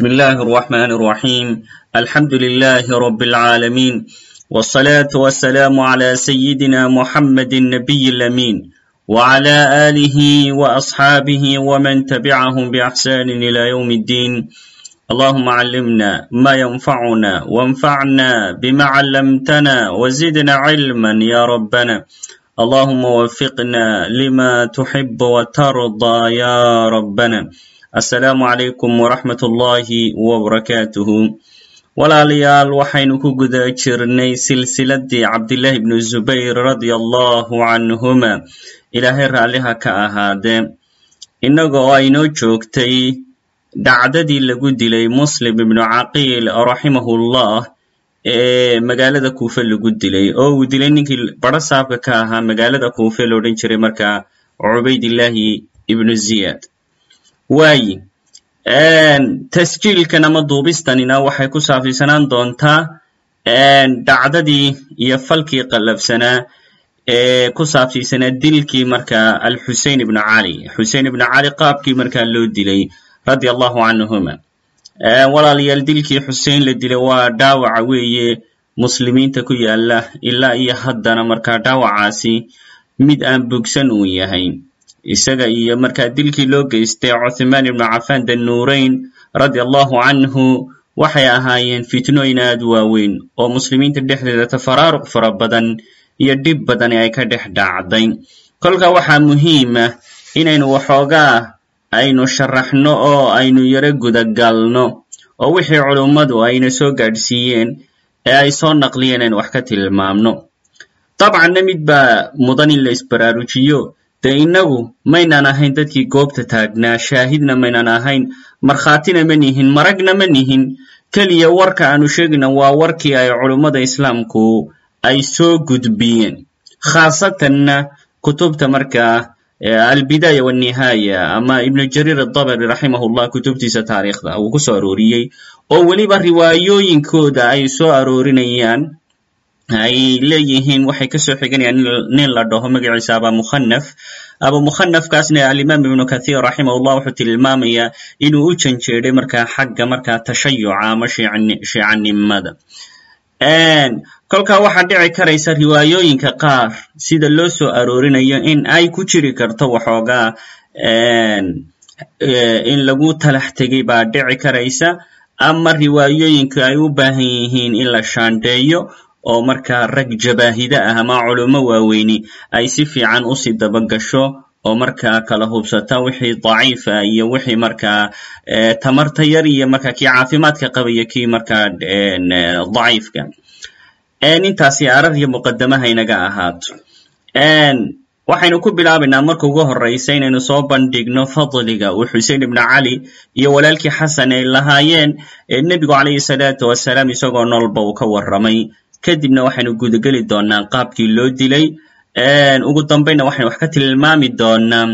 بسم الله الرحمن الرحيم الحمد لله رب العالمين والصلاة والسلام على سيدنا محمد النبي الأمين وعلى آله وأصحابه ومن تبعهم بإحسان إلى يوم الدين اللهم علمنا ما ينفعنا وانفعنا بما علمتنا وزدنا علما يا ربنا اللهم وفقنا لما تحب وترضى يا ربنا assalaamu calaykum waraxmat ullaahi wabarakaatuhu walaalayaal waxaynu ku guda jirnay silsiladdii cabdillaahi bnu zubayr radia allahu canhuma ilaahay raalliha ka ahaadee innaga oo aynoo joogtay dhacdadii lagu dilay muslim ibnu caqiil raximahullah ee magaalada kuufe lagu dilay. Oo uu dilay ninkii baro saabka ka ahaa magaalada kuufe la odhan jiray markaa cubaydillaahi ibnu ziyaad waayi. Tasjiilkan ama duubistanina waxay ku saabsiisanaan doontaa dhacdadii iyo falkii qallafsanaa ee ku saabsiisanaa dilkii markaa alxusein ibnu cali xusein ibnu cali qaabkii markaa loo dilay radia allahu canhuma walaalayaal dilkii xusein la dilay waa dhaawaca weeye muslimiinta ku yaalla ilaa iyo haddana markaa dhaawacaasi mid aan bogsan uu yahay isaga iyo markaa dilkii loo geystay cuthmaan ibnu cafaan danuurayn radia allahu canhu waxay ahaayeen fitnooyin aad waaweyn oo muslimiinta dhexdeeda tafaraaruq fara badan iyo dhib badani ay ka dhex dhacday. Kolka waxaa muhiima inaynu waxoogaa aynu sharaxno oo aynu yaro gudagalno oo wixii culummadu ayna soo gaadhsiiyeen ee ay soo naqliyeen aynu wax ka tilmaamno. Dabcanna mid baa mudan in la isbaraarujiyo dee innagu maynaan ahayn dadkii goobta taagnaa shaahidna maynaan ahayn markhaatina ma nihin maragna ma nihin. Keliya warka aanu sheegayna waa warkii ay culummada islaamku ay soo gudbiyeen. Khaasatanna kutubta markaa albidaaya walnihaaya ama ibnu jariir adabari raximahullah kutubtiisa taariikhda uu ku soo arooriyey oo weliba riwaayooyinkooda ay soo aroorinayaan ay leeyihiin waxay ka soo xiganayaan nin la dhaho magaciisa aba mukhanaf aba mukhanafkaasna alimaam ibnu kathiir raximahullah wuxuu tilmaamayaa inuu u janjeeday markaa xagga markaa tashayuca ama shiicanimada kolkaa waxaa dhici karaysa riwaayooyinka qaar sida loo soo aroorinayo in ay ku jiri karto waxoogaa in lagu talax tegay baa dhici karaysa ama riwaayooyinka ay u baahan yihiin in la shaandheeyo oo markaa rag jabaahida ah ama culummo waaweyni ay si fiican u sii dabagasho oo markaa kala hubsata wixii daciifa iyo wixii markaa tamarta yar iyo markaa kii caafimaadka qabaya kii markaa daciifka. Intaasi arar iyo ahaato waxaynu ku bilaabaynaa marka ugu horraysa inaynu soo bandhigno fadliga uu xusein ibnu cali iyo walaalkii xasan ay lahaayeen nebigu calayhi salaatu wasalaam isagoo noolba uu ka warramay kadibna waxaynu gudageli doonaa qaabkii loo dilay. Ugu dambaynna waxaynu wax ka tilmaami doonaa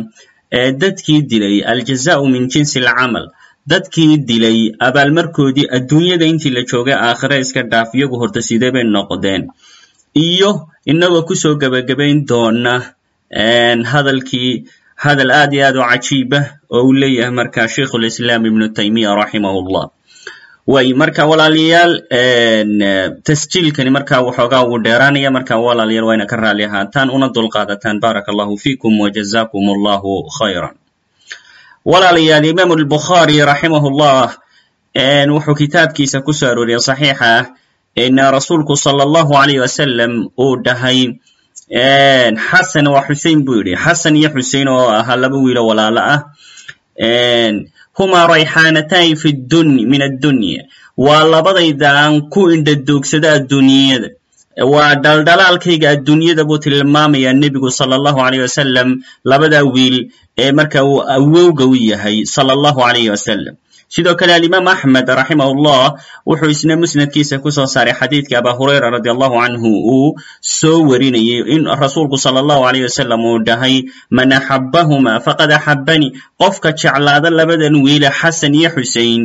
dadkii dilay aljazau min jinsi alcamal. Dadkii dilay abaalmarkoodii adduunyada intii la joogay aakhire iska dhaaf iyagu horta sidee bay noqdeen? Iyo inagoo ku soo gebagabayn doona hadalkii hadal aad iyo aad u cajiibah oo uu leeyahay marka sheikhulislaam ibnu taymiya raximahullah way marka walaalayaal tasjiilkani marka waxoogaa ugu dheeraanaya marka walaalayaal wayna ka raali ahaataan una dulqaadataan. Baaraka allahu fiikum wajazakum allahu khayran. Walaalayaal imaam albukhaari raximahullah wuxuu kitaabkiisa ku soo arooriyey saxiixa ah in rasuulku sala allahu alayh wasalam uu dhahay xasan waa xusein buu yidhi. Xasan iyo xusein oo ahaa laba wiilo walaalo ah huma rayxaanatayn fi dun min addunya. Waa labadayda aan ku indhadoogsada adduunyada waa dhaldhalaalkayga adduunyada buu tilmaamayaa nebigu sala allahu alayh wasalam labadaa wiil ee marka uu awowga u yahay sala allahu alayh wasalam sidoo kale alimaam axmed raximahullah wuxuu isna musnadkiisa ku soo saaray xadiidka aba hurayra radi allahu canhu uu soo warinayay in rasuulku sala allahu alayh wasalam uu dhahay man axabahuma faqad axabani qofka jeclaada labadan wiile xasan iyo xusein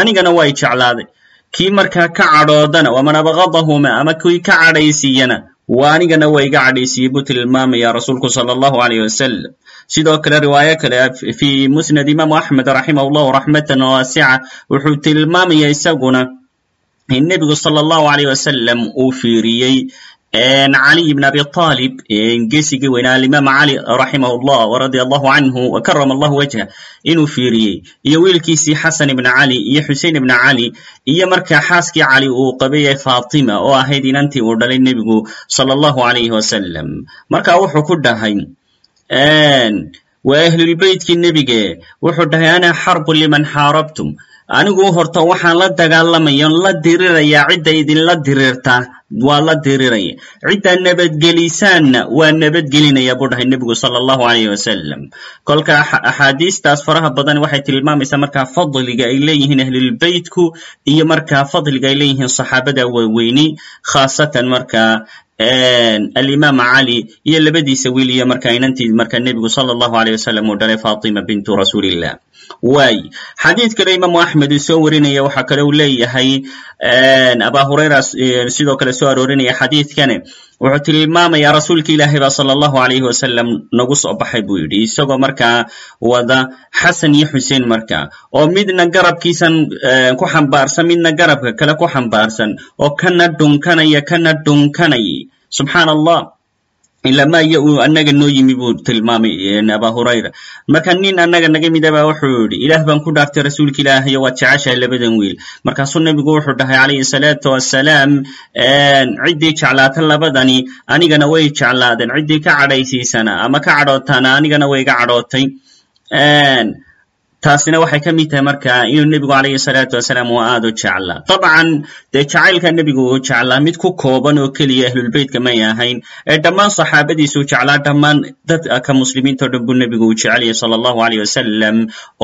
anigana way jeclaaday kii markaa ka cadhoodana waman abgadahuma ama kii ka cadhaysiiyana waa anigana iga cadhaysiyey buu tilmaamaya rasuulku sala allahu alayh wasalam sidoo kale riwaayo kale fi musnad imaamu axmed raximah llahu raxmatan waasica wuxuu tilmaamaya isaguna in nebigu sala allahu alayh wasalam uu fiiriyey caliy bn abi aalib geesigii weynaa alimaam cali raximah llah waradia allahu canhu wakarama allahu wajha inuu fiiriyey. Iyo wiilkiisii xasan ibna cali iyo xusein ibna cali iyo markaa xaaskii cali uu qabayay fatima oo ahayd inantii uu dhalay nebigu sala allahu alayhi wasalam marka wuxuu ku dhahay waa ahlulbeytkii nebige. Wuxuu dhahay ana xarbu liman xaarabtum anigu horta waxaan la dagaalamaya la dirirayaa cidda idinla diriirta waa la diriraya. Cidda nabadgelisaanna waa nabadgelinaya buu dhahay nebigu sala allahu alayh wasalam kolka axaadiistaas faraha badan waxay tilmaamaysaa markaa fadliga ay leeyihiin ahlulbeytku iyo markaa fadliga ay leeyihiin saxaabada waaweyni khaasatan markaa alimaam cali iyo labadiisa wiil iyo markaa inantii markaa nebigu sala allahu alayh wasalam uu dhalay fatima bintu rasuulillah. Waay. Xadiid kale imaamu axmed soo warinaya waxaa kale uu leeyahay aba hurayra sidoo kale soo aroorinaya xadiidkane wuxuu tilmaamaya rasuulka ilaahay ba sala allahu alayhi wasalam nagu soo baxay buu yidhi. Isagoo markaa wada xasan iyo xuseen markaa oo midna garabkiisan ku xambaarsan midna garabka kale ku xambaarsan oo kana dhunkanaya kana dhunkanayay subxaana allah ilama iyo uu annaga noo yimi buu tilmaamay aba hurayra marka nin annaga naga midaba wuxuu yidhi ilaah baan ku dhaartay rasuulka ilaahayo waad jeceshahay labadan wiil markaasuu nebigu wuxuu dhahay calayhi salaatu wassalaam ciddii jeclaata labadani anigana way jeclaadeen ciddii ka cadhaysiisana ama ka cadhootana anigana way iga cadhootay taasina waxay ka mid tahay marka inuu nebigu calayhi salaatu wasalaam waa aad u jeclaa dabcan dee jacaylka nebigu uu jeclaa mid ku kooban oo keliya ahlulbeytka may ahayn ee dhammaan saxaabadiisuu jeclaa dhammaan dadka muslimiintao dhan buu nebigu uu jeceliyay sala allahu alayh wasalam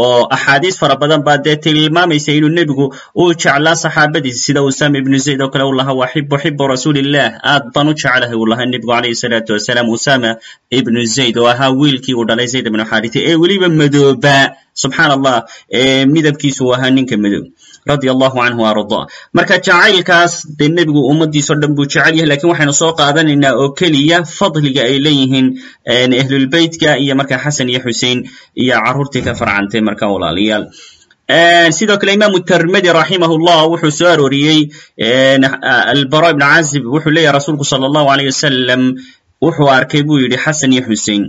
oo axaadiis fara badan baa dee tilmaamaysa inuu nebigu uu jeclaa saxaabadiisa. Sida usama ibnu zayd oo kale uu lahaa waa xibu xibu rasuulillah. Aad baan u jeclahay uu lahaa nebigu calayhi salaatu wasalaam usama ibnu zayd oo ahaa wiilkii uu dhalay zayd ibnu xaarita ee weliba madooba subxaan allah midabkiisu ahaa ninka madow. Radia allahu canhu arda. Marka jacaylkaas dee nebigu ummadiisao dhan buu jecel yahay laakiin waxaynu soo qaadanaynaa oo keliya fadliga ay leeyihiin ahlulbeytka iyo marka xasan iyo xusein iyo carruurtii ka farcantay marka walaalayaal sidoo kale imaamu termedi raximah llah wuxuu soo arooriyey albara ibn cazib wuxuu leeyahy rasuulku sala allahu alayh wasalam wuxuu arkay buu yidhi xasan iyo xusein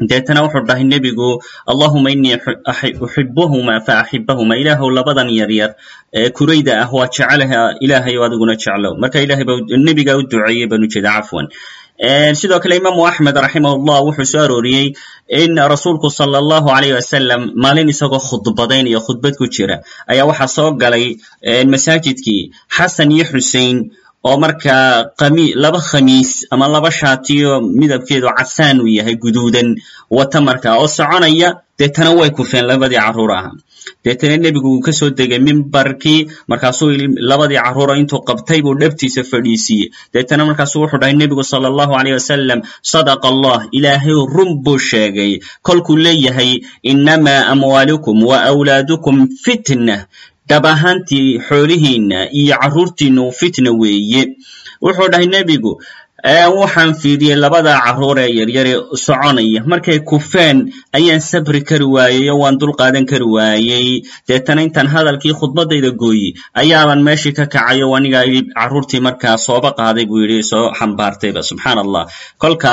deetana wuxuu dhahay nebigu allahuma inii uxibuhuma fa axibahuma ilaahow labadan yaryar ee kurayda ah waa jecelaha ilaahay adiguna jeclow marka ilahay nebiga u duceeyey baan ujeeda cafwan. Sidoo kale imaamu axmed raximah llah wuxuu soo arooriyey in rasuulku sala allahu alayh wasalam maalin isagoo khudbadaynaya khudbad ku jira. Ayaa waxaa soo galay masaajidkii xasan iyo xusein oo markaa laba khamiis ama laba shaatiyo midabkeedu casaan uu yahay guduudan wata markaa oo soconaya deetana way kufeen labadii carruur aha. Deetana nebigu uu ka soo degay mimbarkii markaasuu labadii carruura intuu qabtay buu dhabtiisa fadhiisiiyey. Deetana markaasuu wuxuu dhahay nebigu sala allahu alayh wasalam sadaqa allah ilaahay run buu sheegay. Kolkuu leeyahay innamaa amwaalukum wa awlaadukum fitna dhab ahaantii xoolihiinna iyo carruurtiinnu fitna weeye. Wuxuu dhahay nebigu waxaan fiiriyey labada carruur ee yaryare soconaya. Markay kufeen ayaan sabri kari waayey oo waan dul qaadan kari waayey. Deetana intaan hadalkii khudbaddayda gooyey ayaaban meeshii ka kacay oo aniga carruurtii markaa sooba qaaday buu yidhi soo xambaartayba. Subxaan allah kolka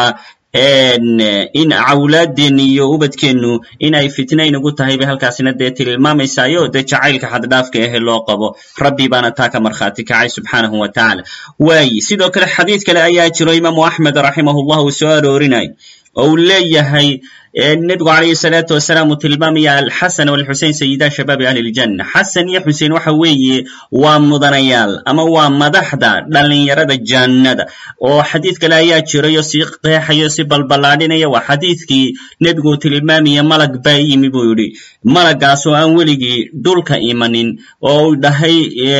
in cawlaadeenni iyo ubadkeennu in ay fitna inagu tahay bay halkaasina dee tilmaamaysayo dee jacaylka xaddhaafka ahe loo qabo. Rabbi baana taa ka markhaati kacay subxaanahu wa tacaala. Waayi sidoo kale xadiid kale ayaa jiro imaamu axmed raximah llah uu soo aroorinay oo uu leeyahay nebigu calayhi salaatu wasalaam uu tilmaamaya alxasan walxusein sayida shabaabi ahli ljanna xasan iyo xusein waxa weeye waa mudanayaal ama waa madaxda dhallinyarada jannada. Oo xadiid kale ayaa jirayo si qeexayo si balballaadhinaya waa xadiidkii nebigu uu tilmaamaya malag baa yimi buu yidhi. Malagaas aan weligii dhulka imanin oo uu dhahay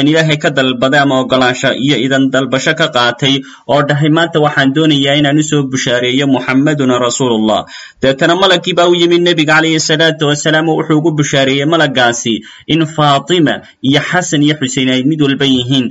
ilaahay ka dalbaday ama ogolaansho iyo idan dalbasho ka qaatay oo dhahay maanta waxaan doonayaa inaan u soo bushaareeyo muxammaduna rasuulullah. Deetana malagkii baa u yimid nebiga calayhi salaatu wasalaam oo wuxuu ugu bushaareeyey malagaasi in faatima iyo xasan iyo xusein ay mid walba yihiin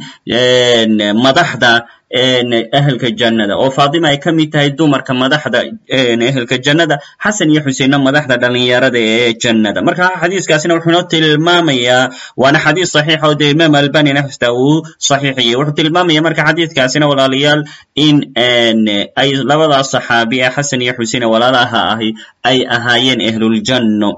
madaxda ehelka jannada. Oo faatima ay ka mid tahay dumarka madaxda ehelka jannada xasan iyo xuseinna madaxda dhalinyarada ee jannada. Marka xadiiskaasina wuxuu inoo tilmaamayaa waana xadiis saxiix oo dee imaam albanina xustaa uu saxiixiyey. Wuxuu tilmaamaya marka xadiiskaasina walaalayaal in ay labadaas saxaabi ee xasan iyo xusein walaalaha ahi ay ahaayeen ahluljanno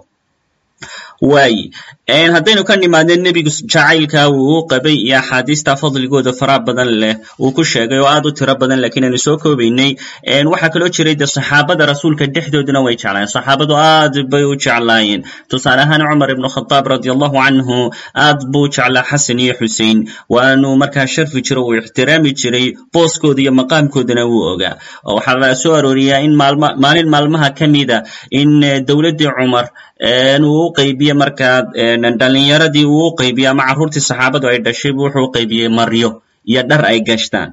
waaye haddaynu ka nimaadno nebigu jacaylka uu u qabay iyo axaadiista fadligooda faraha badan leh. Uu ku sheegay oo aad u tiro badan lakiin aynu soo koobaynay. Waxaa kaloo jiray de saxaabada rasuulka dhexdooduna way jeclaayeen saxaabadu aad bay u jeclaayeen. Tusaale ahaan cumar ibnu khadaab radi allahu canhu aad buu jeclaa xasan iyo xusein waanu markaa sharfi jiro uu ixtiraami jiray booskooda iyo maqaamkoodana wuu ogaa. Waxaa la soo arooriyaa in maalin maalmaha ka mida in dowladdii cumar uu u qaybiye markaa dhalinyaradii uu u qaybiye ama carruurtii saxaabadu ay dhashay bu wuxuu u qaybiyey maryo iyo dhar ay gashtaan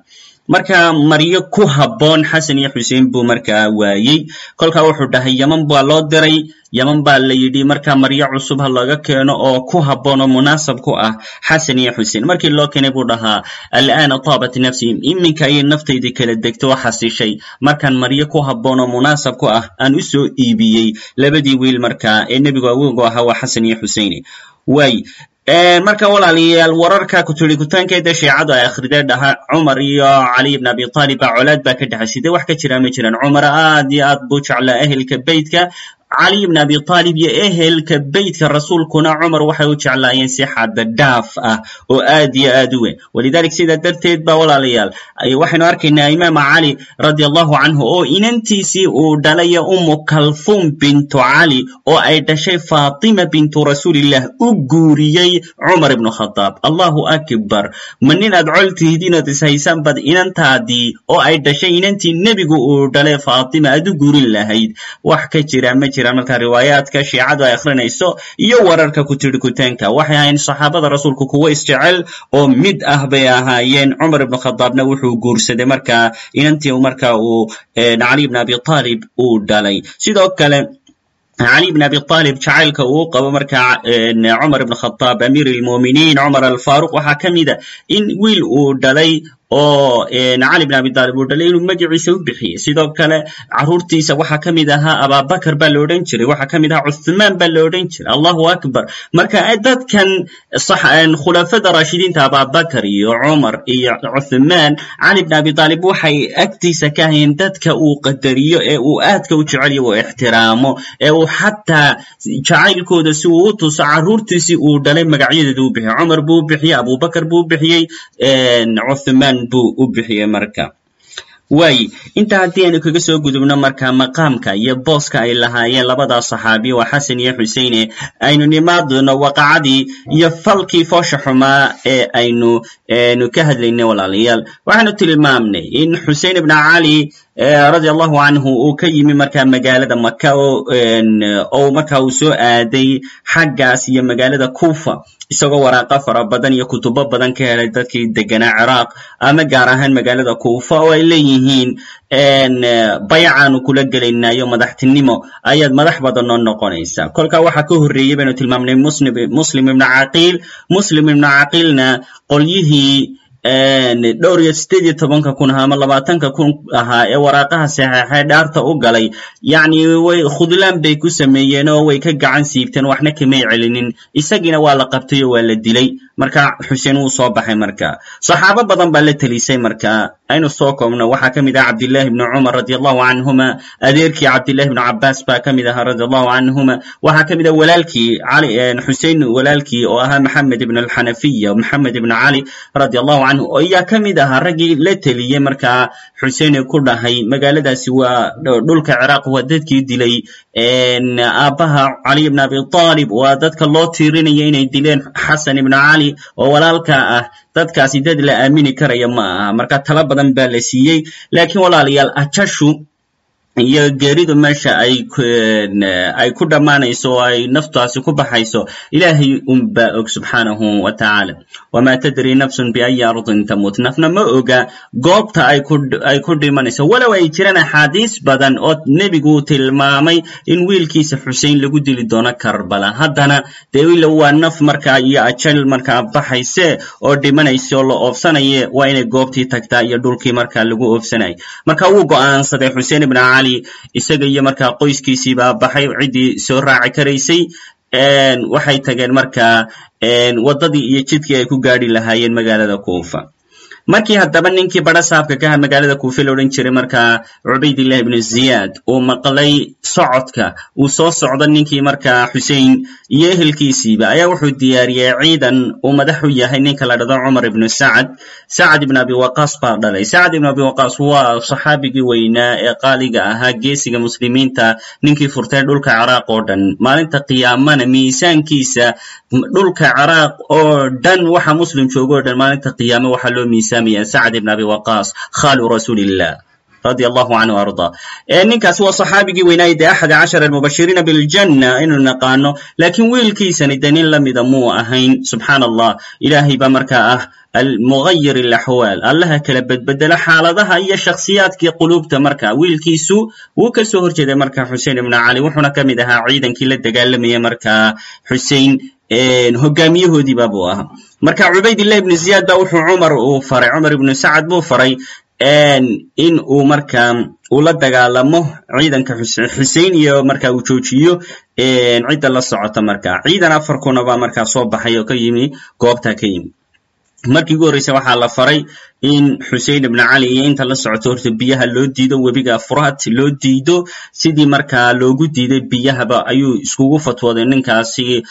marka maryo ku habboon xasan iyo xusein buu markaa waayey. Kolkaa wuxuu dhahay yeman baa loo diray yeman baa la yidhi marka maryo cusub ha laga keeno oo ku habboon oo munaasab ku ah xasan iyo xusein markii loo keenay buu dhahaa al'aana taabat nafsi iminka ayay naftaydii kala degto oo xasishay. Markaan maryo ku habboon oo munaasab ku ah aan u soo iibiyey. Labadii wiil markaa ee nebigu awogu ahaa waa xasan iyo xusein waay marka walaalayaal wararka kuturikutaankeeda shiicadu ay akhrideen dhaha cumar iyo cali ibn abi talib baa colaad baa ka dhexay sidee wax ka jira ma jiraan? Cumar aad iyo aad buu jeclaa ehelka beytka cali ibn abi talib iyo ehelka beytka rasuulkuna cumar waxay u jeclaayeen si xadda dhaaf ah oo aad iyo aad u weyn. Walidalik sidaa darteed ba walaalayaal. Waxaynu arkaynaa imaama cali radi allahu canhu oo inantiisii uu dhalaya umu kalfuum bintu cali oo ay dhashay faatima bintu rasuulillah u guuriyey cumar ibnu khadaab. Allahu akbar. Ma ninaad col tihidiin ood ishaysaan bad inantaadii oo ay dhashay inantii nebigu uu dhalay faatima aad u guurin lahayd. Wax ka jira ma jira marka riwaayaadka shiicadu ay akhrinayso iyo wararka kutirikutaanka waxay ahayn saxaabada rasuulku kuwo isjecel oo mid ah bay ahaayeen. Cumar ibnu khadaabna wuxuu guursaday marka inantii marka uu cali ibn abi talib uu dhalay. Sidoo kale cali ibn abi talib jacaylka uu qabo marka cumar ibn khadaab amiir lmuminiin cumar alfaruq waxaa ka mida in wiil uu dhalay oo cali bn abi talib uu dhalay inuu magaciisa u bixiyey sidoo kale carruurtiisa waxaa ka mid ahaa ababakar baa la odhan jiray waxaa ka mid ahaa cuthmaan baa la odhan jiray. Allahu akbar. Marka dadkan khulafada raashidiinta ababakar iyo cumar iyo cuthmaan cali bn abi talib waxay agtiisa ka hayeen dadka uu qadariyo ee uu aadka u jecelyo uu ixtiraamo ee uu xataa jacaylkooda si uu u tuso carruurtiisii uu dhalay magacyadeeda u bixiyey cumar buu u bixiyey abubakar buu u bixiyey cuthmaan buu u bixiyey marka. Waaye intaa haddii aynu kaga soo gudubno marka maqaamka iyo booska ay lahaayeen labadaas saxaabi waa xasan iyo xuseine aynu nimaadno waqacadii iyo falkii foosha xumaa ee aynu nu ka hadlaynay walaalayaal. Waxaanu tilmaamnay in xusein ibna cali radi allahu canhu uu ka yimi marka magaalada maka oo marka uu soo aaday xaggaas iyo magaalada kufa isagoo waraaqa fara badan iyo kutubo badan ka helay dadkii deganaa ciraaq ama gaar ahaan magaalada kufa oo ay leeyihiin bayacaanu kula gelaynayo madaxtinimo ayaad madax badan noo noqonaysa kolkaa waxaa ka horreeyey baynu tilmaamnay muslim ibna caqiil. Muslim ibna caqiilna qolyihii dhowr iyo sideed iyo tobanka kun ama labaatanka kun ahaa ee waraaqaha saxeexee dhaarta u galay. Yacni way khudlaan bay ku sameeyeen oo way ka gacan siibteen waxna kamay celinin. Isagiina waa la qabtay oo waa la dilay marka xuseen wuu soo baxay marka. Saxaabo badan baa la telisay marka. Aynu soo koobno. Waxaa ka mid ah cabdillahi ibnu cumar radi allahu canhuma adeerkii cabdillahi ibnu cabaas baa ka mid ahaa radi allahu canhuma waxaa ka mid ah walaalkii cali xusein walaalkii oo ahaa maxamed ibn alxanafiya maxamed ibn cali radi allahu canhu ayaa ka mid ahaa raggii la teliyey markaa xuseine ku dhahay. Magaaladaasi waa dhulka ciraaq waa dadkii dilay. Aabbaha cali ibn abi talib waa dadka loo tiirinaya inay dileen xasan ibn cali oo walaalka ah dadkaasi dad la aamini karaya ma aha marka tala badan baa la siiyey laakiin walaalayaal ajashu iyo geeridu meesha ay ku dhammaanayso oo ay naftaasi ku baxayso ilaahay unbaa og subxaanahu wa wamaa tadri nafsun biayi ardin tamut nafna ma oga goobta ay ku dhimanayso. Walow ay jiraan axaadiis badan oo nebigu tilmaamay in wiilkiisa xusein lagu dili doono karbala. Haddana dee ila waa naf markaa iyo ajal markaa baxayse oo dhimanaysa oo la oofsanaye waa inay goobtii tagtaa iyo dhulkii markaa lagu oofsanayay. Marka wuu go'aansaday xuseen ibn cali. Isaga iyo markaa qoyskiisiibaa baxay ciddii soo raaci karaysay waxay tageen markaa waddadii iyo jidkii ay ku gaadhi lahaayeen magaalada kuufa markii haddaba ninkii badha saabka ka aha magaalada kuufe la odhan jiray markaa cubaydillah ibnu ziyaad uu maqlay socodka. Uu soo socdo ninkii markaa xusein iyo ehelkiisiiba ayaa wuxuu diyaariyey ciidan uu madax u yahay ninka la dhado cumar ibnu sacad. Sacad ibn abi waqaas baa dhalay. Sacad ibn abi waqaas waa saxaabigii weynaa ee qaaliga ahaa geesiga muslimiinta ninkii furtay dhulka ciraaq oo dhan. Maalinta qiyaamana miisaankiisa dhulka ciraaq oo dhan waxa muslim joogo o dhan maalinta qiyaame waxaa loo miisaamaya sacad ibn abi waqaas khaalu rasuulillah radi allahu canhu arda ninkaas waa saxaabigii weynaaye dee axad cashar almubashiriina biljanna inuu naqaano laakiin wiilkiisani dee nin lamida muu ahayn subxaan allah ilaahay baa markaa ah almugayir alaxwaal allaha kala bedbedelo xaaladaha iyo shakhsiyaadkii quluubta marka wiilkiisu wuu ka soo horjeeday marka xusein ibnu cali wuxuuna ka mid ahaa ciidankii la dagaalamaya markaa xusein hogaamiyahoodiiba buu ahaa. Marka cubaydillah ibnu ziyaad ba wuxuu cumar uu faray cumar ibnu sacad buu faray in uu markaa uu la dagaalamo ciidanka xusein iyo marka uu joojiyo cidda la socota marka. Ciidan afar kuna baa markaa soo baxay oo ka yimi goobta ka yimi. Markii ugu horreysa waxaa la faray in xusein ibn cali iyo inta la socoto horta biyaha loo diido webiga furaat loo diido sidii markaa loogu diiday biyahaba ayuu iskugu fatwooday ninkaasi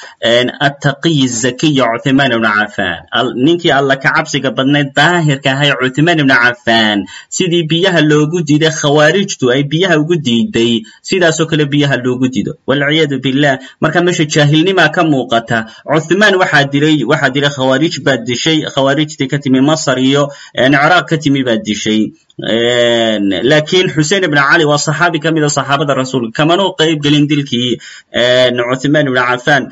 attaqiy zakiya cuthmaan ibn cafan ninkii alla ka cabsiga badnayd daahirka ahay cuthmaan ibn cafan sidii biyaha loogu diiday khawaarijtu ay biyaha ugu diiday sidaasoo kale biyaha loogu diido. Walciyaadu billah marka meesha jaahilnimaa ka muuqata cuthmaan waxaa dilay waxaa dilay khawaarij baa dishay khawaarijtii ka timi masar iyo ciraaq ka timi baa dishay lakiin xusein ibn cali waa saxaabi ka mida saxaabada rasuulka kamanuu qayb gelin dilkii cuthmaan ibn cafan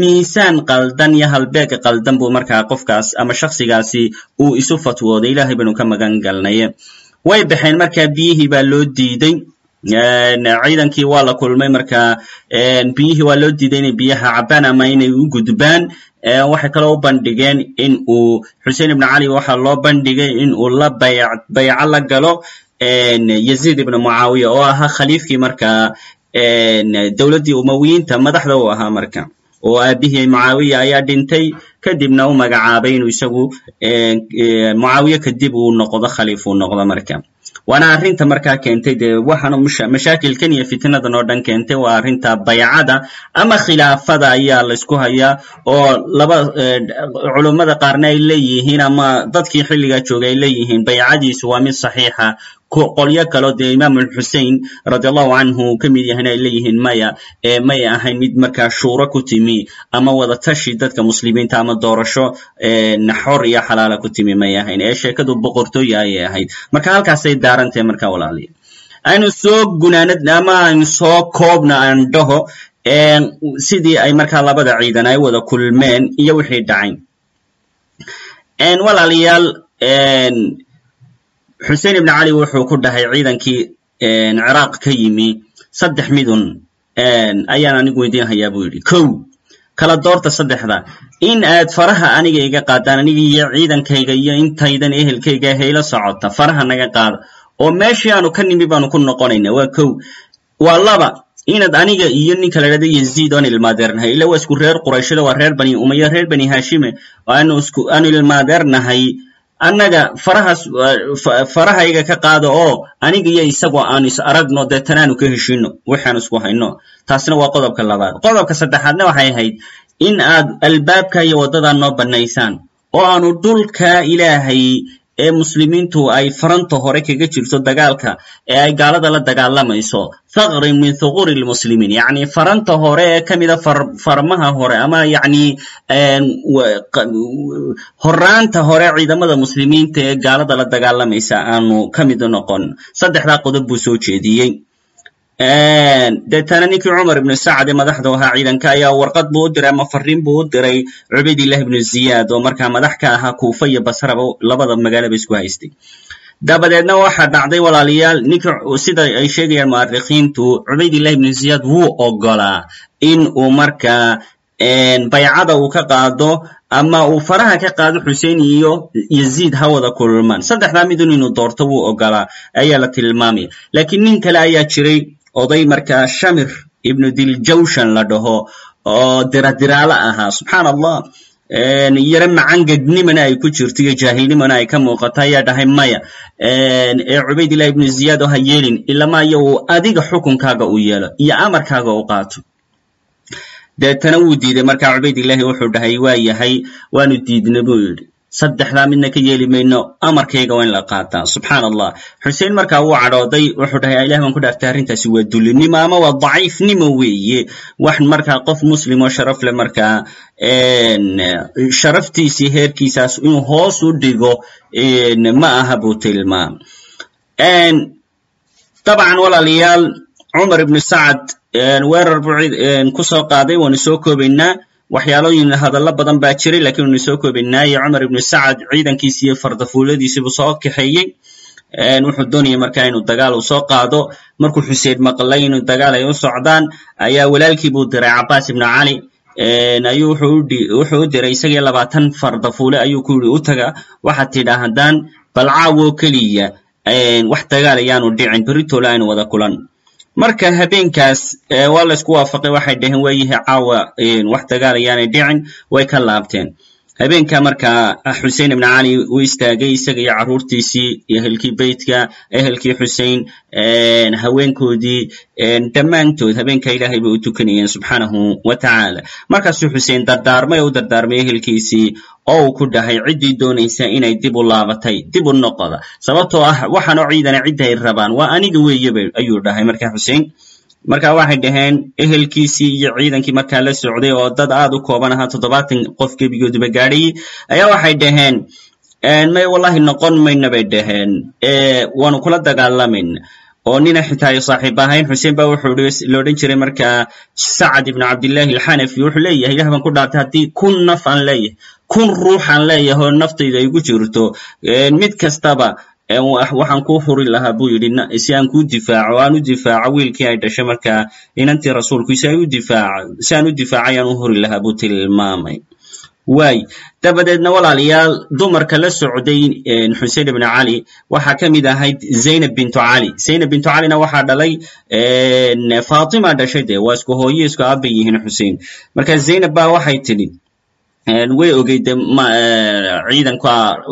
miisaan qaldan iyo halbeeg qaldan buu markaa qofkaas ama shaksigaasi uu isu fatwooday ilahay baynu ka magan galnaye way baxeen markaa biyihii baa loo diiday ciidankii waa la kulmay marka biyihii waa loo diiday inay biyaha cabaan ama inay u gudbaan waxay kaloo u bandhigeen in uu xusein ibn cali waxaa loo bandhigay in uu la bayco la galo yazid ibn mucaawiya oo ahaa khaliifkii markaa dowladdii umawiyiinta madaxda u ahaa marka. Oo aabihii mucaawiya ayaa dhintay kadibna u magacaabay inuu isagu mucaawiye kadib uu noqdo khaliif uu noqdo marka waana arrinta markaa keentay dee waxaana mashaakilkan iyo fitnadan oo dhan keentay. Waa arrinta baycada ama khilaafada ayaa laysku hayaa oo laba culummada qaarna ay leeyihiin ama dadkii xilligaa joogay ay leeyihiin baycadiisu waa mid saxiixa qolyo kaleo dee imaam xusein radi allahu canhu ka mid yahayna ay leeyihiin maya may ahayn mid markaa shuuro ku timi ama wada tashi dadka muslimiinta ama doorasho xor iyo xalaala ku timi may ahayn ee sheekadu boqortooya ayay ahayd. Marka halkaasay daarantahe marka walaaliya aynu soo gunaanad ama aynu soo koobna aan dhaho sidii ay markaa labada ciidan ay wada kulmeen iyo wixii dhacay walaalayaal xusein ibn cali wuxuu ku dhahay ciidankii ciraaq ka yimi saddex midun ayaan anigu weydiin hayaa buu yidhi kow kala doorta saddexda. In aad faraha aniga iga qaadaan aniga iyo ciidankayga iyo intaydan ehelkayga hayla socota faraha naga qaada oo meeshii aanu ka nimi baanu ku noqonayna waa kow waa laba inaad aniga iyo ninka la yaziid oan ilmaadeernahay ila waa isku reer qurayshada waa reer bani umaya reer bani hashime aanu ilmaadeernahay annaga farahaas farahayga ka qaado oo aniga iyo isagoo aanu is aragno deetana aanu ka heshino waxaanu isku hayno. Taasna waa qodobka labaad. Qodobka saddexaadna waxay ahayd in aad albaabka iyo waddadaa noo bannaysaan oo aanu dhulka ilaahay ee muslimiintu ay faranta hore kaga jirto dagaalka ee ay gaalada la dagaalamayso. Thaqrin min thuquri lmuslimiin yacni faranta hore ee ka mida farmaha hore ama yacni horaanta hore ciidamada muslimiinta ee gaalada la dagaalamaysa aanu ka mid noqon. Saddexdaa qodob buu soo jeediyey deetana ninkii cumar ibnu sacad ee madaxda ahaa ciidanka ayaa warqad buu u diray ama fariin buu u diray cubaydillahi ibnu ziyaad oo markaa madax ka ahaa kuufa iyo basraba labada magaalaba isku haystay. Dabadeedna waxaa dhacday walaalayaal ninkii sida ay sheegayaan mu'arikhiintu cubaydillahi ibnu ziyaad wuu ogolaa in uu markaa baycada uu ka qaado ama uu faraha ka qaado xusein iyo yaziid ha wada saddexdaa midun inuu doorto wuu ogolaa ayaa la tilmaamaya. Laakiin nin kale ayaa jiray oday markaa shamir ibnu diljawshan la dhaho oo diradiraalo ahaa. Subxaan allah yaro macangadnimana ay ku jirto iyo jaahilnimana ay ka muuqato ayaa dhahay maya. Ee cubaydillahi ibnu ziyaad oo ha yeelin ilama iyo uu adiga xukunkaaga u yeelo iyo amarkaaga u qaato. Deetana wuu diiday markaa cubaydillahi wuxuu dhahay waa yahay waanu diidna buu yidhi saddexdaa midna ka yeeli mayno amarkayga waa in la qaataa. Subxaan allah xuseen markaa wuu cadhooday wuxuu dhahay ilah baan ku dhaartay arrintaasi waa dulinimo ama waa daciifnimo weeye. Wax markaa qof muslim oo sharaf leh markaa sharaftiisii heerkiisaas inuu hoos u dhigo ma aha buu tilmaam dabcan walaalayaal cumar ibnu sacad weerar buu ku soo qaaday waanu soo koobaynaa waxyaalooyin hadallo badan baa jiray lakiin waanu soo koobaynaaye cumar ibnu sacad ciidankiisi iyo fardafuuladiisiibuu soo kaxeeyey. Wuxuu doonayay markaa inuu dagaal uu soo qaado. Markuu xuseen maqlay inuu dagaal ay u socdaan ayaa walaalkii buu diray cabaas ibnu cali. Ayuu wuxuu u diray isagii labaatan fardafuule ayuu ku yidhi u taga waxaad tidhaahdaan bal caawoo keliya. Wax dagaal ayaanu dhicin beritoole aynu wada kulan marka habeenkaas waa la isku waafaqay waxay dhaheen waayihi caawa wax dagaal ayaanay dhicin way ka laabteen habeenka markaa xusein ibn cali uu istaagay isaga iyo carruurtiisii ehelkii beytka ehelkii xusein haweenkoodii dhammaantood habeenka ilaahay bay u tukanayeen subxaanahu wa tacaala. Markaasuu xusein dardaarmay u dardaarmay ehelkiisii oo uu ku dhahay ciddii doonaysa inay dib u laabatay dib u noqoda. Sababtoo ah waxaanoo ciidana cidda ay rabaan waa aniga weeyeba ayuu dhahay markaa xusein marka waxay dhaheen ehelkiisii iyo ciidankii markaa la socday oo dad aad u kooban ahaa toddobaatan qof gebigooduba gaadhayay ayaa waxay dhaheen may wallahi noqon mayna bay dhaheen. Waanu kula dagaalamayna oo nina xitaa ay saaxiib ahayn xuseen ba wuxuu la jiray markaa sacad ibnu cabdillahi alxanafi wuxuu leeyahay ilah baan ku dhaartay haddii kun naf aan leeyahay kun ruux aan leeyahay oo naftayda ay gu jirto mid kastaba waxaan kuu furi lahaa buu yidhi si aan kuu difaaco aan u difaaco wiilkii ay dhashay markaa inantii rasuulku si u difaaco aan u difaacay aan u huri lahaa buu tilmaamay. Waay dabadeedna walaalayaal dumarka la socday xusein ibn cali waxaa ka mid ahayd zaynab bintu cali zaynab bintu calina waxaa dhalay fatima dhashay dee waa isku hooye isku aabay yihiin xusein marka zaynab ba waxay tidhi way ogeyd ciidanka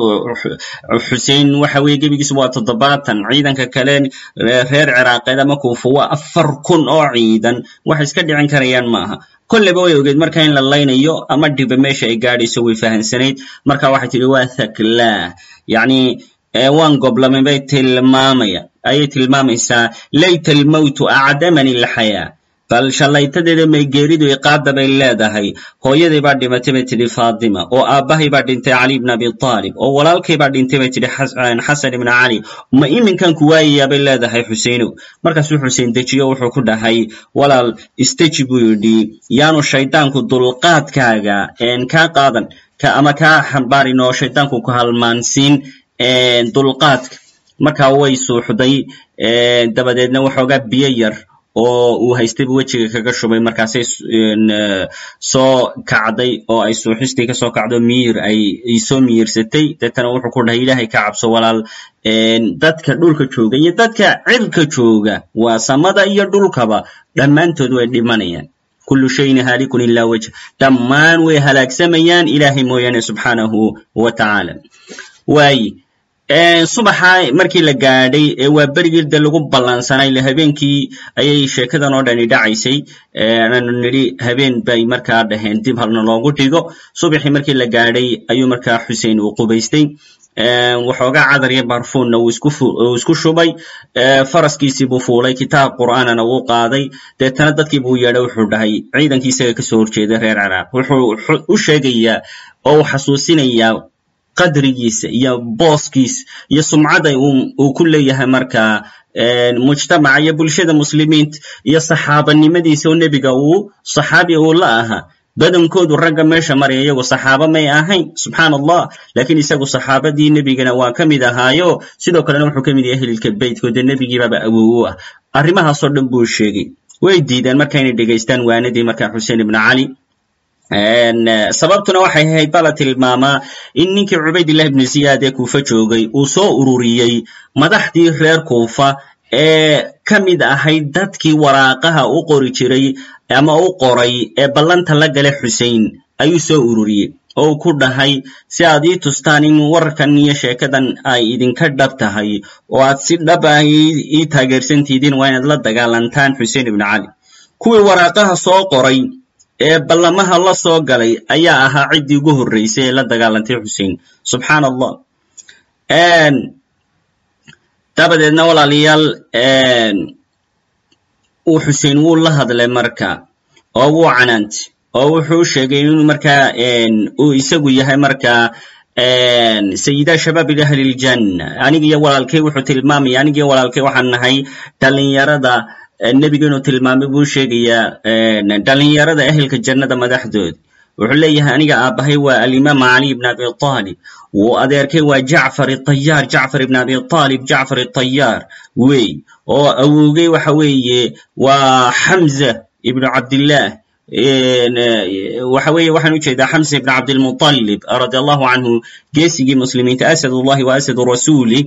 xusein waxa weye gebigiisu waa toddobaatan. Ciidanka kale reer ciraaqeed ama kuufa waa afar kun oo ciidan. Wax iska dhicin karayaan maaha kolleyba way ogeyd marka in la laynayo ama dhiba meesha ay gaadhayso way fahansanayd. Marka waxay tidhi waa thaklaah yacni waan goblamay bay tilmaamaya ayay tilmaamaysaa layta almowtu acdamani alxayaa bal shallaytadeeda may geeridu iqaada bay leedahay hooyaday baa dhimatay bay tidhi faatima oo aabbahay baa dhintay cali ibn abi aalib oo walaalkay baa dhintay bay tidhi xasan ibna cali ma iminkan waayayaa bay leedahay xuseinow markaasuu xuseen dejiyo wuxuu ku dhahay walaal isteji buu yidhi yaanu shaydaanku dulqaadkaaga kaa qaadan. Ama kaa xambaarin oo shaydaanku ku halmaansiin dulqaadka markaa way suuxday dabadeedna waxoogaa biyo yar oo uu haystaybu wejiga kaga shubay. Markaasay soo kacday oo ay suuxistii ka soo kacdo miyir ay soo miyirsatay deetana wuxuu ku dhahay ilaahay ka cabso walaal. Dadka dhulka jooga iyo dadka cirka jooga waa samada iyo dhulkaba dhammaantood way dhimanayaan. Kullu shayin haalikun ilaa wajh. Dhammaan way halaagsamayaan ilaahay mooyaane subxaanahu wa tacaala waaye subaxa markii la gaadhay waa berigii de lagu ballansanay le habeenkii ayay sheekadan oo dhani dhacaysay. Aanu nidhi habeen bay markaa dhaheen dib halna loogu dhigo. Subaxii markii la gaadhay ayuu markaa xusein uu qubaystay. Waxoogaa cadar barfuunna uu isku shubay. Faraskiisii buu fuulay kitaab qur'aanana wuu qaaday. Deetana dadkii buu yeedhay wuxuu dhahay ciidankii isaga ka soo horjeeday reer ciraaq wuxuu u sheegayaa oo uu xasuusinayaa qadrigiisa iyo booskiisa iyo sumcadda uu ku leeyahay markaa mujtamaca iyo bulshada muslimiinta iyo saxaabanimadiisa oo nebiga uu saxaabi uu la ahaa badankoodu ragga meesha maraya iyagu saxaaba may ahayn subxaan allah lakiin isagu saxaabadii nebigana waa ka mid ahaayo. Sidoo kalena wuxuu ka mid yahay ehlilka beytko dee nebigiibaaba awow ah. Arrimahaasoo dhan buu sheegay. Way diideen marka dhegaystaan waanadii marka xuseen ibnu cali sababtuna waxay ahayd bala tilmaamaa in ninkii cubaydillah ibnu ziyaad ee kuufa joogay uu soo ururiyey madaxdii reer kuufa ee ka mid ahayd dadkii waraaqaha u qori jiray ama u qoray ee ballanta la gale xusein ayuu soo ururiyey. Oo uu ku dhahay si aad ii tustaan in warkan iyo sheekadan ay idinka dhab tahay oo aad si dhab ah ii taageersantihiin waa inaad la dagaalantaan xuseen ibnu cali. Kuwii waraaqaha soo qoray ee ballamaha la soo galay ayaa ahaa ciddii ugu horreysay ee la dagaalantay xusein subxaan allah dabadeedna walaalayaal uu xusein wuu la hadlay marka oo wuu canaantay oo wuxuu sheegay inuu markaa uu isagu yahay markaa sayida shabaab ahli ljanna aniga iyo walaalkay wuxuu tilmaamaya aniga iyo walaalkay waxaan nahay nebiga inuu tilmaamay buu sheegayaa dhalinyarada ehelka jannada madaxdooda wuxuu leeyahay aniga aabbahay waa alimaam cali bn abi aalib wuu adeerkay waa jacfar tayaar jacfar ibn abi aalib jacfar tayaar wey oo awogey waxa weeye waa xamza ibnu cabdillaah waxa weeye waxaan u jeedaa xamsa ibn cabdilmuطalib radi canhu geesigii muslimiinta asad wa asadu rasuuli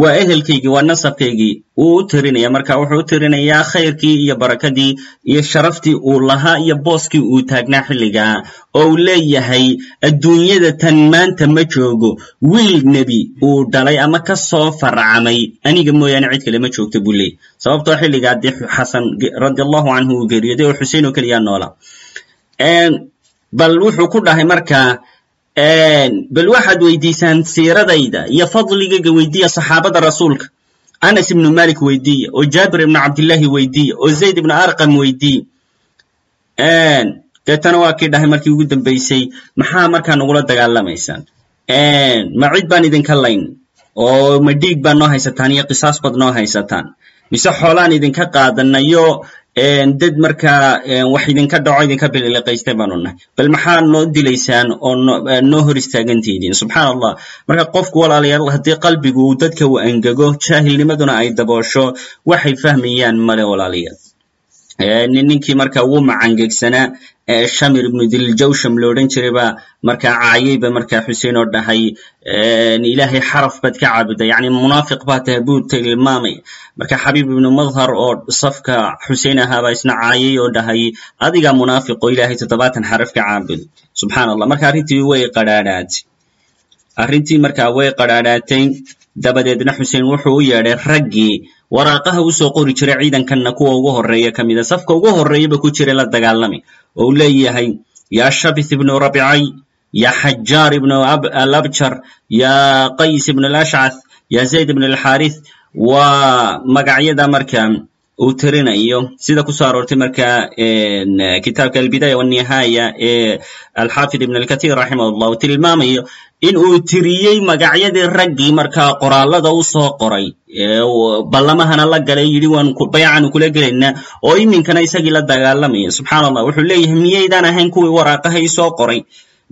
waa ehelkaygii waa nasabkaygii wuu u tirinaya. Marka wuxuu u tirinayaa khayrkii iyo barakadii iyo sharaftii uu lahaa iyo booskii uu taagnaa xilligaa oo uu leeyahay adduunyada tan maanta ma joogo. Wiil nebi uu dhalay ama ka soo farcamay. Aniga mooyaane cid kale ma joogto buu leeyay sababtoo xilligaa dee xasan radi allahu canhu uu geeriyooday oo xusein oo keliyaa noola. Bal wuxuu ku dhahay marka bal waxaad weydiisaan siiradayda iyo fadligayga weydiiya saxaabada rasuulka. Anas ibnu malik weydiiya oo jaabir ibnu cabdillahi weydiiya oo zayd ibnu arqam weydiiya deetana waa kii dhahay markii ugu dambaysay maxaa markaa nagula dagaalamaysaan ma cid baan idinka layn? Oo ma dhiig baa noo haysataan iyo qisaas baad noo haysataan? Mise xoolaan idinka qaadanayo dad markaa wax idinka dhaco idinka biliqaystay baanu nahay. Bal maxaa noo dilaysaan oo noo hor istaagantihiin subxaan allah marka qofku walaalayaal haddii qalbigu uu dadka u angego jaahilnimaduna ay daboosho waxay fahmayaan male walaalayaal ninkii marka ugu macangegsanaa shamir ibnu diljawsham lo odhan jiray baa markaa caayayba markaa xuseen oo dhahay ilaahay xaraf baad ka caabuda yani munaafiq baa tahay buu tilmaamay. Marka xabiib ibnu madhar oo safka xusein ahaabaa isna caayay oo dhahay adigaa munaafiq oo ilaahay toddobaatan xaraf ka caabudo subxaan allah marka arrintii way qadhaadhaatay. Arrintii markaa way qadhaadhaatay dabadeedna xuseen wuxuu u yeedhay raggii waraaqaha u soo qori jiray ciidankanna kuwa ugu horreeya ka mida safka ugu horreeyaba ku jiray la dagaalami oo uu leeyahay yaa shabith ibnu rabicay ya xajaar ibnu alabjar ya qays ibnu alashcath ya zayd ibnu alxaarith waa magacyada marka uu tirinayo. Sida ku soo aroortay marka kitaabka albidaya wanihaaya ee alxaafid ibn alkathir raximah tilmaamayo in uu tiriyey magacyadii raggii markaa qoraalada u soo qoray. Ballamahana la galay yidhi waan baycanu kula gelaynaa oo iminkana isagii la dagaalamaya. Subxaan allah wuxuu leeyahay miyaydaan ahayn kuwii waraaqaha ii soo qoray?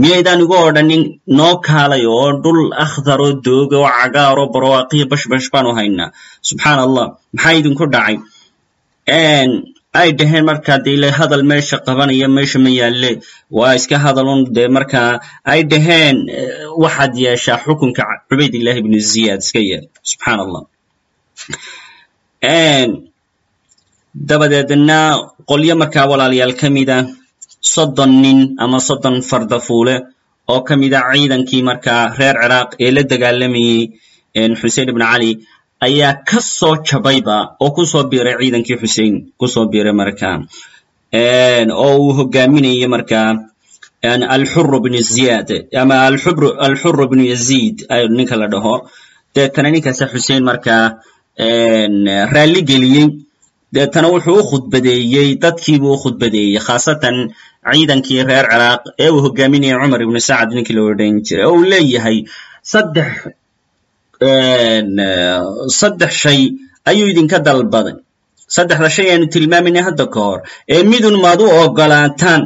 Miyaydaan igu odhanin noo kaalay oo dhul akhdaroo dooga oo cagaaroo barwaaqiyo bashbash baanu haynaa. Subxaan allah maxaa idinku dhacay ay dhaheen markaa de ila hadal meesha qabanaya meesha ma yaalle waa iska hadalun dee markaa ay dhaheen waxaad yeeshaa xukunka cubaydillahi ibnu ziyad iska yeel subxaan allah dabadeedna qolyo markaa walaalayaal ka mida soddon nin ama soddon fardafuule oo ka mida ciidankii markaa reer ciraaq ee la dagaalamayey xusein ibnu cali ayaa ka soo jabayba oo ku soo biiray ciidankii xusein ku soo biiray marka oo uu hogaaminayay marka alxuru bnu ziyad ama alxuru bnu yazid ninka la dhaho. Deetana ninkaasa xusein markaa raalli geliyey. Deetana wuxuu u khudbadeeyey dadkiibuu u khudbadeeyey khaasatan ciidankii reer ciraaq ee uu hogaaminayay cumar ibnu sacad ninkii la odhan jiray. Oo uu leeyahay saddex saddex shay ayuu idinka dalbaday. Saddexda shay aanu tilmaamayna hadda ka hor. Ee midun maad u ogolaataan.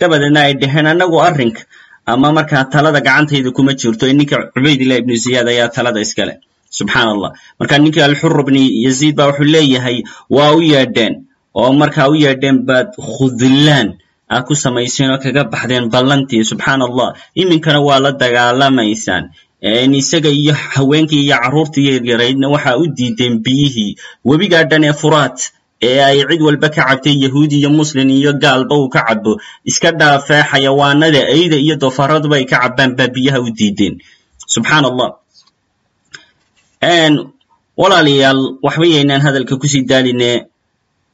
Dabadeedna ay dhaheen annagu arrinka ama markaa talada gacantayda kuma jirto. Ee ninka cubaydillah ibnu ziyaad ayaa talada iskale subxaan allah marka ninkii alxur bni yaziid ba wuxuu leeyahay waa u yeedheen oo markaa u yeedheen baad khudlaan. Aad ku samayseen oo kaga baxdeen ballantii subxaan allah iminkana waa la dagaalamaysaan isaga iyo haweenkii iyo carruurtii yaryaraydna waxaa u diideen biyihii. Webigaa dhan ee furaat ee ay cid walba ka cabtay yahuudi iyo muslin iyo gaalba uu ka cabo iska dhaafee xayawaanada ayda iyo doofaaraduba ay ka cabaan baa biyaha u diideen. Subxaan allah walaalayaal waxba yaynaan hadalka ku sii daaline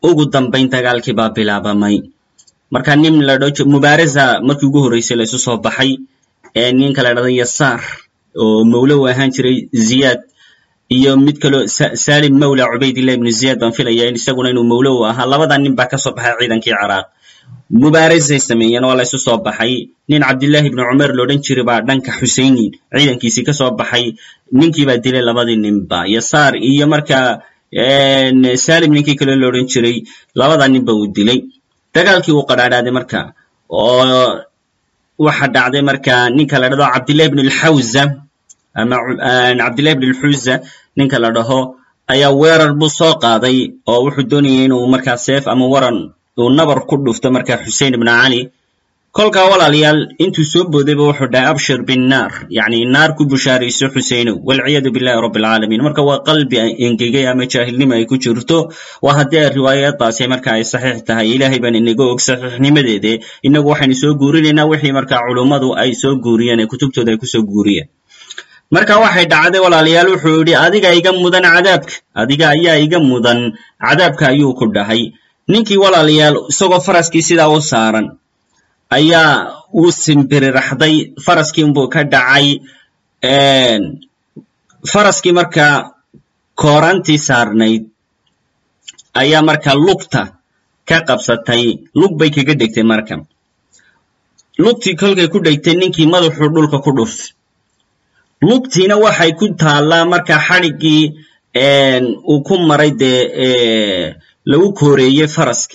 ugu dambayn dagaalkii baa bilaabamay. Marka nin la dho mubaarasa markii ugu horreysay la soo baxay ninka la dhahda yasaar oo mawlo u ahaan jiray ziyaad. Iyo mid kaloo salim mawla cubaydillah ibnu ziyaad baan filaya isaguna inuu mawlo u ahaa. Labada nin baa ka soo baxay ciidankii ciraaq. Mubaarasay sameeyeen waa la isu soo baxay. Nin cabdillahi ibnu cumer loodhan jiray baa dhanka xusayni ciidankiisii ka soo baxay ninkii baa dilay labadii ninba yasaar iyo marka salim ninkii kale loodhan jiray labada ninba uu dilay. Dagaalkii uu qadhaadhaaday marka. Oo waxa dhacday marka ninka la dhahdo cabdillahi ibn alxawza ama cabdillahi ibn alxuza ninka la dhaho ayaa weerar buu soo qaaday oo wuxuu doonayay inuu markaa seef ama waran uu nabar ku dhufto marka xusein ibn cali kolkaa walaalayaal intuu soo boodayba wuxuu dhahay abshir binnaar. Yacni naar ku bushaarayso xuseynow walciyadu billahi rabbi marka waa qalbi engegay ama jaahilnimo ay ku jirto waa haddii riwaayadaasi marka ay saxiix tahay. Ilaahay baan inaga og saxiixnimadeede. Inagu waxaynu soo guurinaynaa wixii marka culummadu ay soo guuriyeen ee kutubtooda ay ku soo guuriyeen. Marka waxay dhacday walaalayaal wuxuu yidhi adiga iga mudan cadaabka. Adiga ayaa iga mudan. Cadaabka ayuu ku dhahay. Ninkii walaalayaal isagoo faraskii sidaa u saaran ayaa uu simbiriraxday faraskii unbuu ka dhacay faraskii marka koorantii saarnayd ayaa marka lugta ka qabsatay lug bay kaga dhegtay marka. Lugtii kolkay ku dhegtay ninkii madaxuu dhulka ku dhuf. Lugtiina waxay ku taallaa marka xadhiggii uu ku maray dee lagu kooreeyey faraska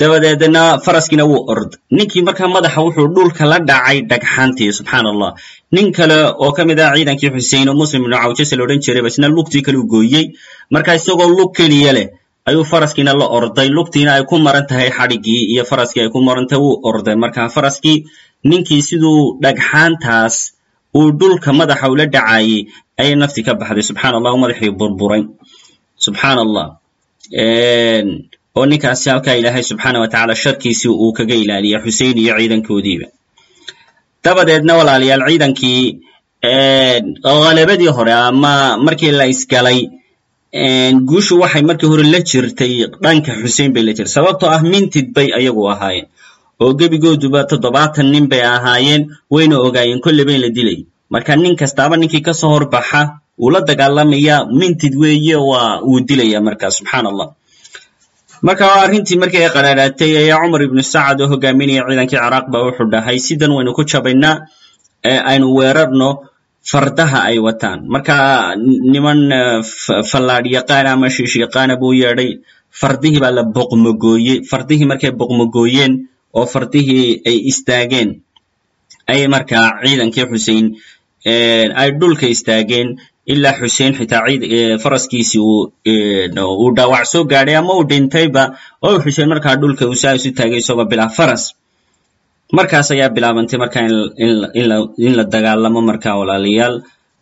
dabadeedna faraskiina wuu ord ninkii markaa madaxa wuxuu dhulka la dhacay dhagxaantii subxaan allah nin kale oo ka mid ah ciidankii xusein oo muslim ibnu cawjase la odhan jiray basna lugtii kale u gooyey. Marka isagoo lug keliya leh ayuu faraskiina la orday. Lugtiina ay ku maran tahay xadhiggii iyo faraskii ay ku maran tahay wuu orday. Marka faraskii ninkii siduu dhagxaantaas uu dhulka madaxa ula dhacayey ayay nafti ka baxday. Subxaan allah madaxii burburay. Subxaan allah oo ninkaasi halkaa ilaahay subxaana wa tacaala uu kaga ilaaliya xusein iyo ciidankoodiiba. Dabadeedna walaalayaal ciidankii halabadii hore ama markii la isgalay guushu waxay markii hore la jirtay dhanka xusein bay la jirtay. Sababtoo ah mintid bay ayagu ahaayeen oo gebigooduba toddobaatan nin bay ahaayeen wayna ogaayeen kolleyba la dilay. Marka nin kastaaba ninkii ka soo horbaxa uu la dagaalamaya mintid weeye waa uu dilaya marka subxaan allah marka arrintii markii ay qaraaraatay ayaa cumar ibnu sacad oo hogaaminaya ciidankii ciraaq ba wuxuu dhahay sidan waynu ku jabaynaa aynu weerarno fardaha ay wataan. Marka niman fallaadh yaqaana ama shiish yaqaana buu yeedhay fardihii baa la boqmogooyey fardihii markay boqmogooyeen oo fardihii ay istaageen. Ayay markaa ciidankii xusein ay dhulka istaageen ilaa xusein xitaa faraskiisii uu dhaawac soo gaadhay ama uu dhintayba oo xusein markaa dhulka uu saa isu taagay isagoo bilaa faras markaas ayaa bilaabantay marka in la dagaalamo marka walaalayaal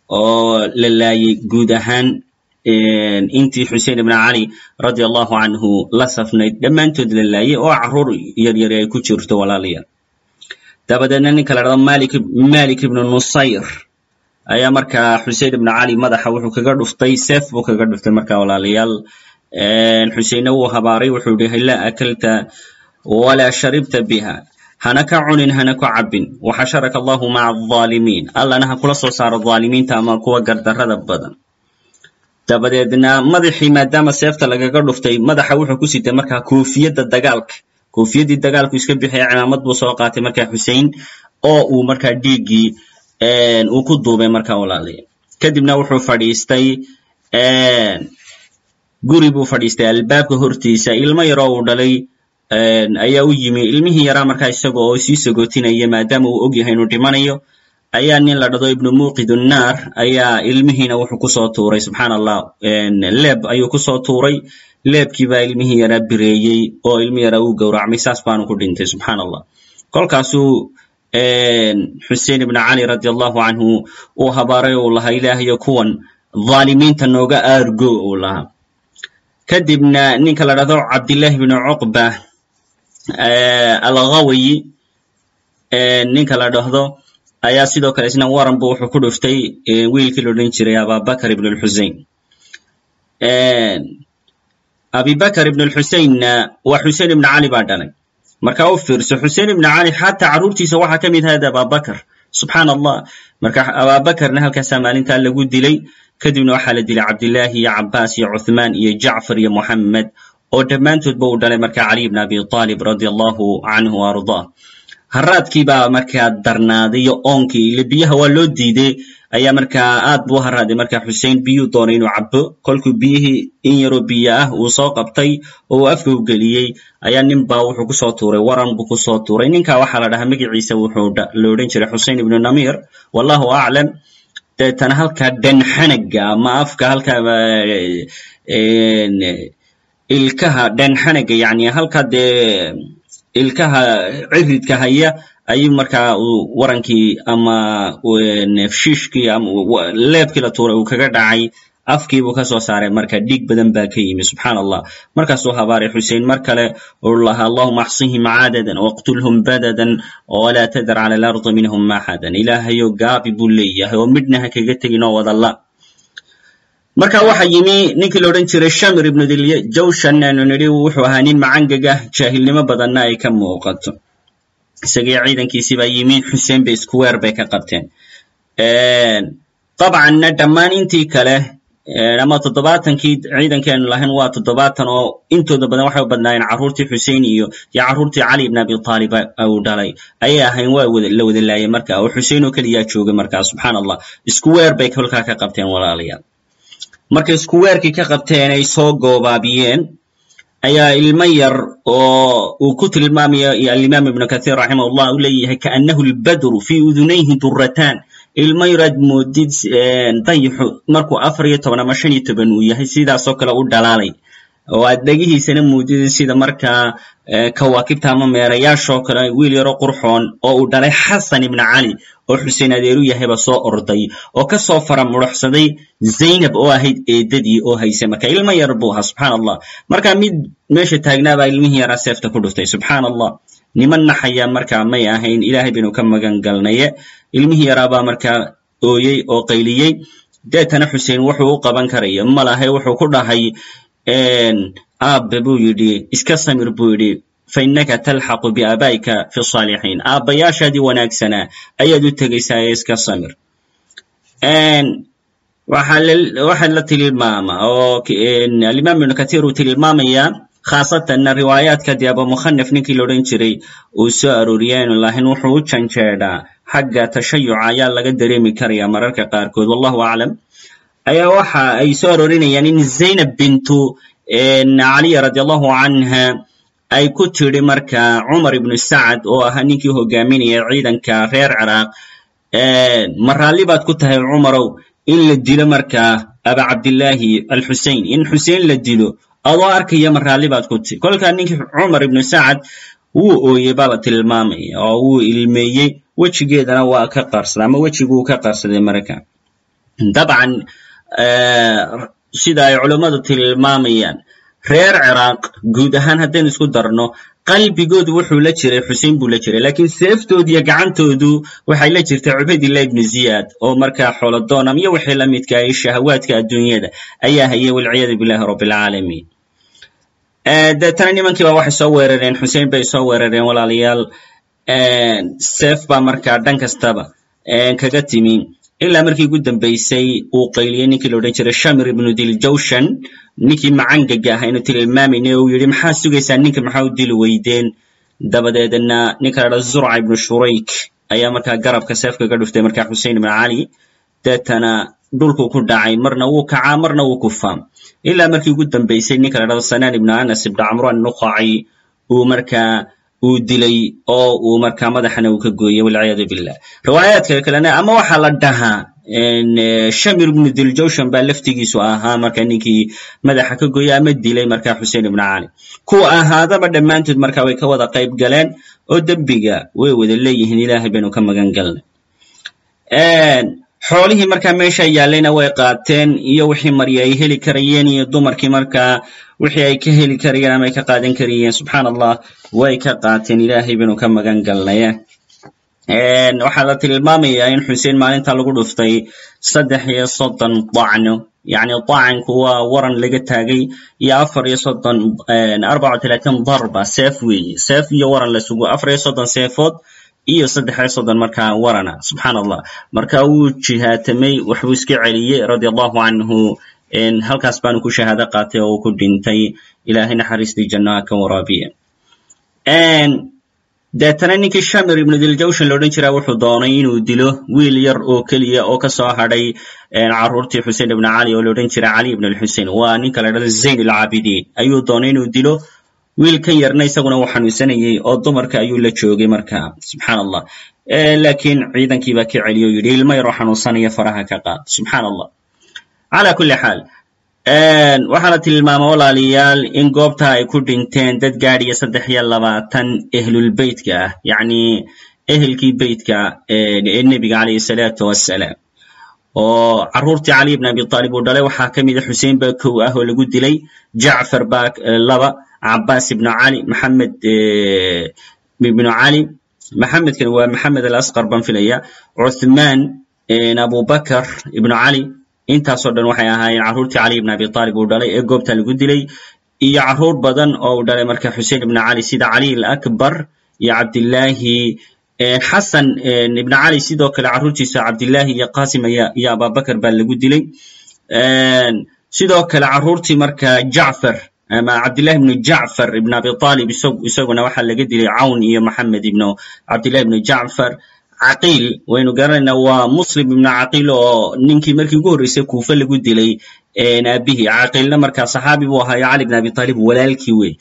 oo la laayay guud ahaan intii xusein ibn cali radi allahu canhu la safnayd dhammaantood la laayay oo carruur yaryari ay ku jirto walaalayaal dabadeedna ninka la dhado malik ibnu nusayr ayaa markaa xusein ibnu cali madaxa wuxuu kaga dhuftay seef buu kaga dhuftay marka walaalayaal xuseinna wuu habaaray wuxuu yihi laa akalta walaa sharibta biha. Hana ka cunin hana ku cabbin. Waxasharaka allahu maca alظaalimiin allana ha kula soo saaro dhaalimiinta ama kuwa gardarrada badan. Dabadeedna madaxii maadaama seefta lagaga dhuftay madaxa wuxuu ku sitay markaa koofiyadda dagaalka. Koofiyaddii dagaalku iska bixaya cimaamad buu soo qaatay markaa xusein oo uu markaa dhiiggii uu ku duubay markaa walaalaya kadibna wuxuu fadhiistay guri buu fadhiistay. Albaabka hortiisa ilmo yaroo uu dhalay ayaa u yimi. Ilmihii yaraa markaa isaga oo sii sagootinaya maadaama uu og inuu dhimanayo ayaa nin la dhado ibnu muqid unnaar ayaa ilmihiina wuxuu ku soo tuuray. Subxaan allah leeb ayuu ku soo tuuray. Leebkii baa ilmihii yaraa bireeyey oo ilmi yaraa uu gowracmay. Saas baanu ku dhintay. Subxaan allah kolkaasuu xuseen ibn cali radi allahu canhu uu habaaray uu lahaa ilaahayo kuwan dhaalimiinta nooga aargo uu lahaa. Kadibna ninka la dhahdo cabdillahi bnu cuqba alghawayi ninka la dhahdo ayaa sidoo kale isna waranbu wuxuu ku dhuftay wiilkii la jiray ababakr ibn abibakr ibn waa xusein ibn cali baa dhalay marka u fiirso xusein ibn cali xataa carruurtiisa waxaa ka mid ahada ababakr subxaan allah marka ababakarna halkaasaa maalintaa lagu dilay kadibna waxaa la dilay cabdillahi iyo cabaas iyo cuthmaan iyo jacfar iyo moxamed oo dhammaantoodba uu dhalay marka caliy bn abi aalib radi canhu ardaa haraadkii baa markaa darnaaday iyo oonkii ile biyaha waa loo diiday ayaa markaa aad buu haraaday marka xusein biyuu doonay inuu cabo kolkuu biyihii in yaroo biyo ah uu soo qabtay oo uu afka u geliyey. Ayaa nin baa wuxuu ku soo tuuray. Waran buu ku soo tuuray. Ninka waxaa la dhahaa magaciisa wuxuu la odhan jiray xusein ibnu namir wallahu aclam. Deetana halkaa dhanxanaga ama afka halkaa ilkaha dhanxanaga yani halkaa dee ilkaha ciridka haya ayuu markaa warankii ama shiishkii leebkii la tuuray uu kaga dhacay afkiibuu ka soo saaray. Marka dhiig badan baa ka yimi subxaan allah markaasuu habaaray xusein mar kale uu lahaa allahuma axsihim cadadan waqtulhum badadan walaa tadar cala alardi minhum axadan ilaahayo gaabi buu leeyahay oo midhna ha kaga tegin oo wadalla marka waxa yimi ninkii la odhan jiray shamir ibnu diljawshan aanu nidhi wuxuu ahaa nin macangagah jaahilnimo badanna ay ka muuqato. Isagii ciidankiisii baa xuseen bay iskuweer bay ka qabteen. Dabcanna dhammaan intii kale ama toddobaatankii ciidankeenu lahayn waa toddobaatan oo intooda badan waxay u badnaayeen carruurtii xusein iyo iyo carruurtii cali ibn abi taalib uu dhalay. Ayay ahayn waa la wada laayay marka oo xusein oo keliyaa joogay markaa subxaan allah iskuweer bay kolkaa ka qabteen walaalayaal markay iskuweerkii ka qabteen ay soo goobaabiyeen ayaa ilmo yar oo uu ku tilmaamayo alimaam ibnu kahiir raximah ullah u leeyahay kaannahu lbadru fii udunayhi duratan ilmo yaraad moodid dayixu markuu afar iyo toban ama shan iyo toban uu yahay sidaasoo kale u dhalaalay oo aad dhegihiisana moodid sida markaa kawaakibta ama meerayaashoo kale wiil yaro qurxoon oo uu dhalay xasan ibna cali oo xuseen adeeru yahayba soo orday oo ka soo fara muruxsaday zaynab oo ahayd eedadii oo haysay marka ilmo yar buu ahaa subxaan allah marka mid meesha taagnaabaa ilmihii yaraa seefta ku dhuftay subxaan allah niman naxaya markaa may ahayn ilaahay baynu ka magan ilmihii yaraabaa markaa ooyey oo qayliyey deetana xuseen wuxuu u qaban karaya malahe wuxuu ku dhahay aabe buu yidhi iska samir buu yidhi fainaka talxaqu biaabaa'ika fi saalixiin. Aabbayaashaadii wanaagsanaa ayaad u tegaysaa ee iska samir. Waxaa la tilmaama oo alimaam ibnu kahiir uu tilmaamayaa khaasatanna riwaayaadka dee abumukhanif ninkii la odhan jiray uu soo arooriyaanu lahayn wuxuu u janjeedhaa xagga tashayuca ayaa laga dareemi karaya mararka qaarkood wallahu aclam ayaa waxa ay soo aroorinayaan in zaynab bintu caliya radi allahu canha ay ku tidhi marka cumar ibnu sacad oo ahaa ninkii hogaaminaya ciidanka reer ciraaq ma baad ku tahay cumarow in la dilo markaa aba cabdillaahi alxusein in xusein la dilo? Adoo arkaya ma raalli baad ku tihi kolkaa ninkii cumar ibnu sacad wuu ooyey baa la tilmaamaya oo wuu ilmeeyey wejigeedana waa ka qarsaday ama wejiguu ka qarsaday marka. Dabcan sida ay culummadu tilmaamayaan reer ciraaq guud ahaan haddaynu isku darno qalbigoodu wuxuu la jiray xusein buu la jiray lakiin seeftoodu iyo gacantoodu waxay la jirtay cubaydillah ibnu ziyaad oo markaa xoolodoonam iyo wixii la midka ay shahawaadka adduunyada ayaa hayay walciyaadu billahi rabbi alcaalamiin deetana nimankiiba waxay soo weerareen xusein bay soo weerareen walaalayaal seef baa markaa dhan kastaba kaga timi ilaa markii ugu dambaysay uu qayliyey ninkii la odhan jiray shamir ibnu diljawshan ninkii macangaga aha inuu tilmaamayna uu yidhi maxaa sugaysaa ninka maxaa u dili weydeen? Dabadeedna ninka la zurca ibnu shurayk. Ayaa markaa garabka seef kaga dhuftay markaa xusein ibnu cali deetana dhulku ku dhacay marna wuu kacaa marna wuu kufaa ilaa markii ugu dambeysay ninka la sanaan ibnu anas ibnu camran nuqaci uu markaa uu dilay oo uu markaa madaxana uu ka gooyey walciyaadu billah. Riwaayaadka kalena ama waxaa la dhahaa shamir ibnu diljawshan baa laftigiisu ahaa marka ninkii madaxa ka gooyey ama dilay markaa xuseen ibnu cali. Kuwa ahaadaba dhammaantood marka way ka wada qayb galeen oo dembiga way wada leeyihiin ilaahay baynu ka magan galnay xoolihii markaa meesha yaallayna way qaateen iyo wixii marya ay heli karayeen iyo dumarkii markaa wixii ay ka heli karayeen ama ay ka qaadan karayeen. Subxaan allah way ka qaateen. Ilaahay baynu ka magan galnay waxaa la tilmaamayaa in xuseen maalinta lagu dhuftay saddex iyo soddon dacno. Yacni dacanku waa waran laga taagay iyo afar iyo soddon arbaca talaatan darba seef weeye seef iyo waran la sugo afar iyo soddon seefood iyo saddex iyo soddon markaa warana subxaan allah marka wuu jihaatamay waxbuu iska celiyey radia allahu canhu halkaas baanu ku shahaado qaatay oo ku dhintay ilaahay naxariistii jannaha ka waraabiya. Deetana ninkii shamir ibnu diljawshan la odhan jiraa wuxuu doonay inuu dilo wiil yar oo keliya oo ka soo hadhay caruurtii xusein ibnu cali oo la odhan jira cali ibn alxusein waa ninka la dhahdo zayn alcaabidiin ayuu doonay inuu dilo wiilkan yarna isaguna uu xanuunsanayey oo dumarka ayuu la joogay marka subxaan allah laakiin ciidankii baa ka celiyo o yidhi ilmo yaroo xanuunsanaya faraha ka qaad. Subxaan allah cala kulli xaal. Waxaa la tilmaama walaalayaal in goobta ay ku dhinteen dad gaadhiya saddex iyo labaatan ehlulbeytka ah yacni ehelkii beytka ee nebiga calayhi salaatu wassalaam. Oo carruurtii cali ibn abi taalib uu dhalay waxaa ka mida xuseen baa kow ah oo lagu dilay jacfar baa laba cabaas ibnu cali maxamed ibnu cali maxamedkan waa maxamed alasqar baan filaya cuthmaan abubakar ibnu cali intaasoo dhan waxay ahaayeen carruurtii cali ibn abi taalib uu dhalay ee goobta lagu dilay. Iyo carruur badan oo uu dhalay marka xuseen ibnu cali sida cali alakbar iyo cabdillaahi xasan ibn cali sidoo kale carruurtiisa cabdillaahi iyo qasim iyo ababakar baa lagu dilay. Sidoo kale carruurtii marka jacfar ama cabdillahi ibnu jacfar ibn abi taalib isaguna waxaa laga dilay cawn iyo maxamed ibnu cabdillahi ibnu jacfar caqiil waynu garanaynaa waa muslim ibnu caqiil oo ninkii markii ugu horreysay kuufe lagu dilay aabihii caqiilna markaa saxaabi buu ahaayo cali ibn abi taalib walaalkii wey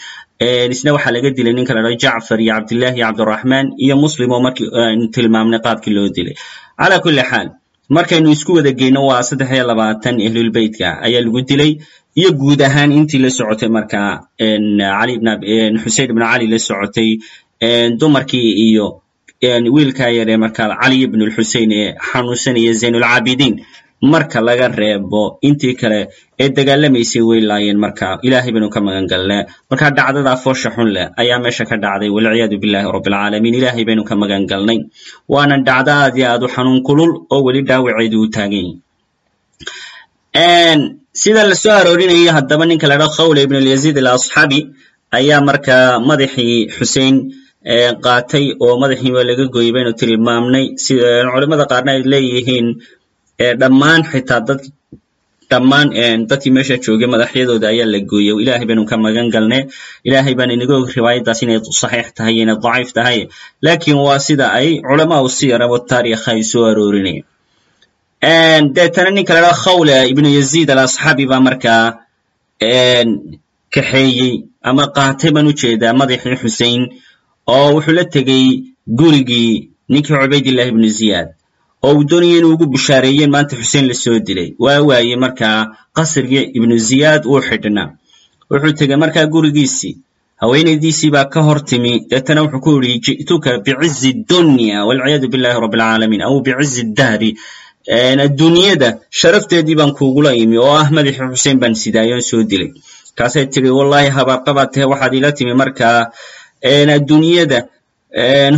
isna waxaa laga dilay ninka la jacfar iyo cabdillahi iyo cabdiraxmaan iyo muslim oo markii aynu tilmaamnay qaabkii loo dilay. Cala kulli xaal markaynu isku wada geyno waa saddex iyo labaatan ehlulbeytka ayaa lagu dilay iyo guud ahaan intii la socotay markaa xusein ibn cali la socotay dumarkii iyo wiilkaa yaree markaa cali ibn lxusein ee xanuunsanaya zaynulcaabidiin marka laga reebo intii kale ee dagaalamaysay way laayeen marka ilaahay baynu ka magan marka dhacdadaa foosha xun leh ayaa meesha ka dhacday walciyaadu billahi rabbilcaalamiin ilaahay baynu ka magan waana dhacdo aad iyo aad u xanuun kulul oo weli dhaawaceedu u taagan yahi sida la soo aroorinaya haddaba ninka la dhao khawle ibn alyaziid alasxaabi ayaa markaa madaxii xusein qaatay oo madaxiiba laga gooyey baynu tilmaamnay culimada qaarna ay leeyihiin dhammaan xitaa dad dhammaan dadkii meesha joogay madaxyadooda ayaa la gooyey ilaahay baynu ka magan galnay ilaahay baan inaga og riwaayaddaas inay saxiix tahay inay daciif tahay. Laakiin waa sida ay culamaa u siyara wataarikh ay soo aroorinayaan deetana ninka la khawle ibnu yaziid alasxaabi baa markaa kaxeeyey ama qaatay baan u jeedaa madaxii xusein oo wuxuu la tegey gurigii ninkii cubaydillahi ibnu ziyaad oo uu doonayay inuu ugu bushaareeyeen maanta xuseen la soo dilay. Waa waaye markaa qasrigii ibnu ziyaad uu xidhnaa. Wuxuu tegey markaa gurigiisii haweenaydiisii baa ka hor timi deetana wuxuu ku yidhi ji'tuka bicizi dunya walciyaadu billahi rabbi alcaalamiin bicizi dahri adduunyada sharafteedii baan kuugula imi oo ah madaxii xuseen baan sidaayoon soo dilay. Kaasay tidhi wallahi habaarqabaad tahe waxaad ila timi markaa adduunyada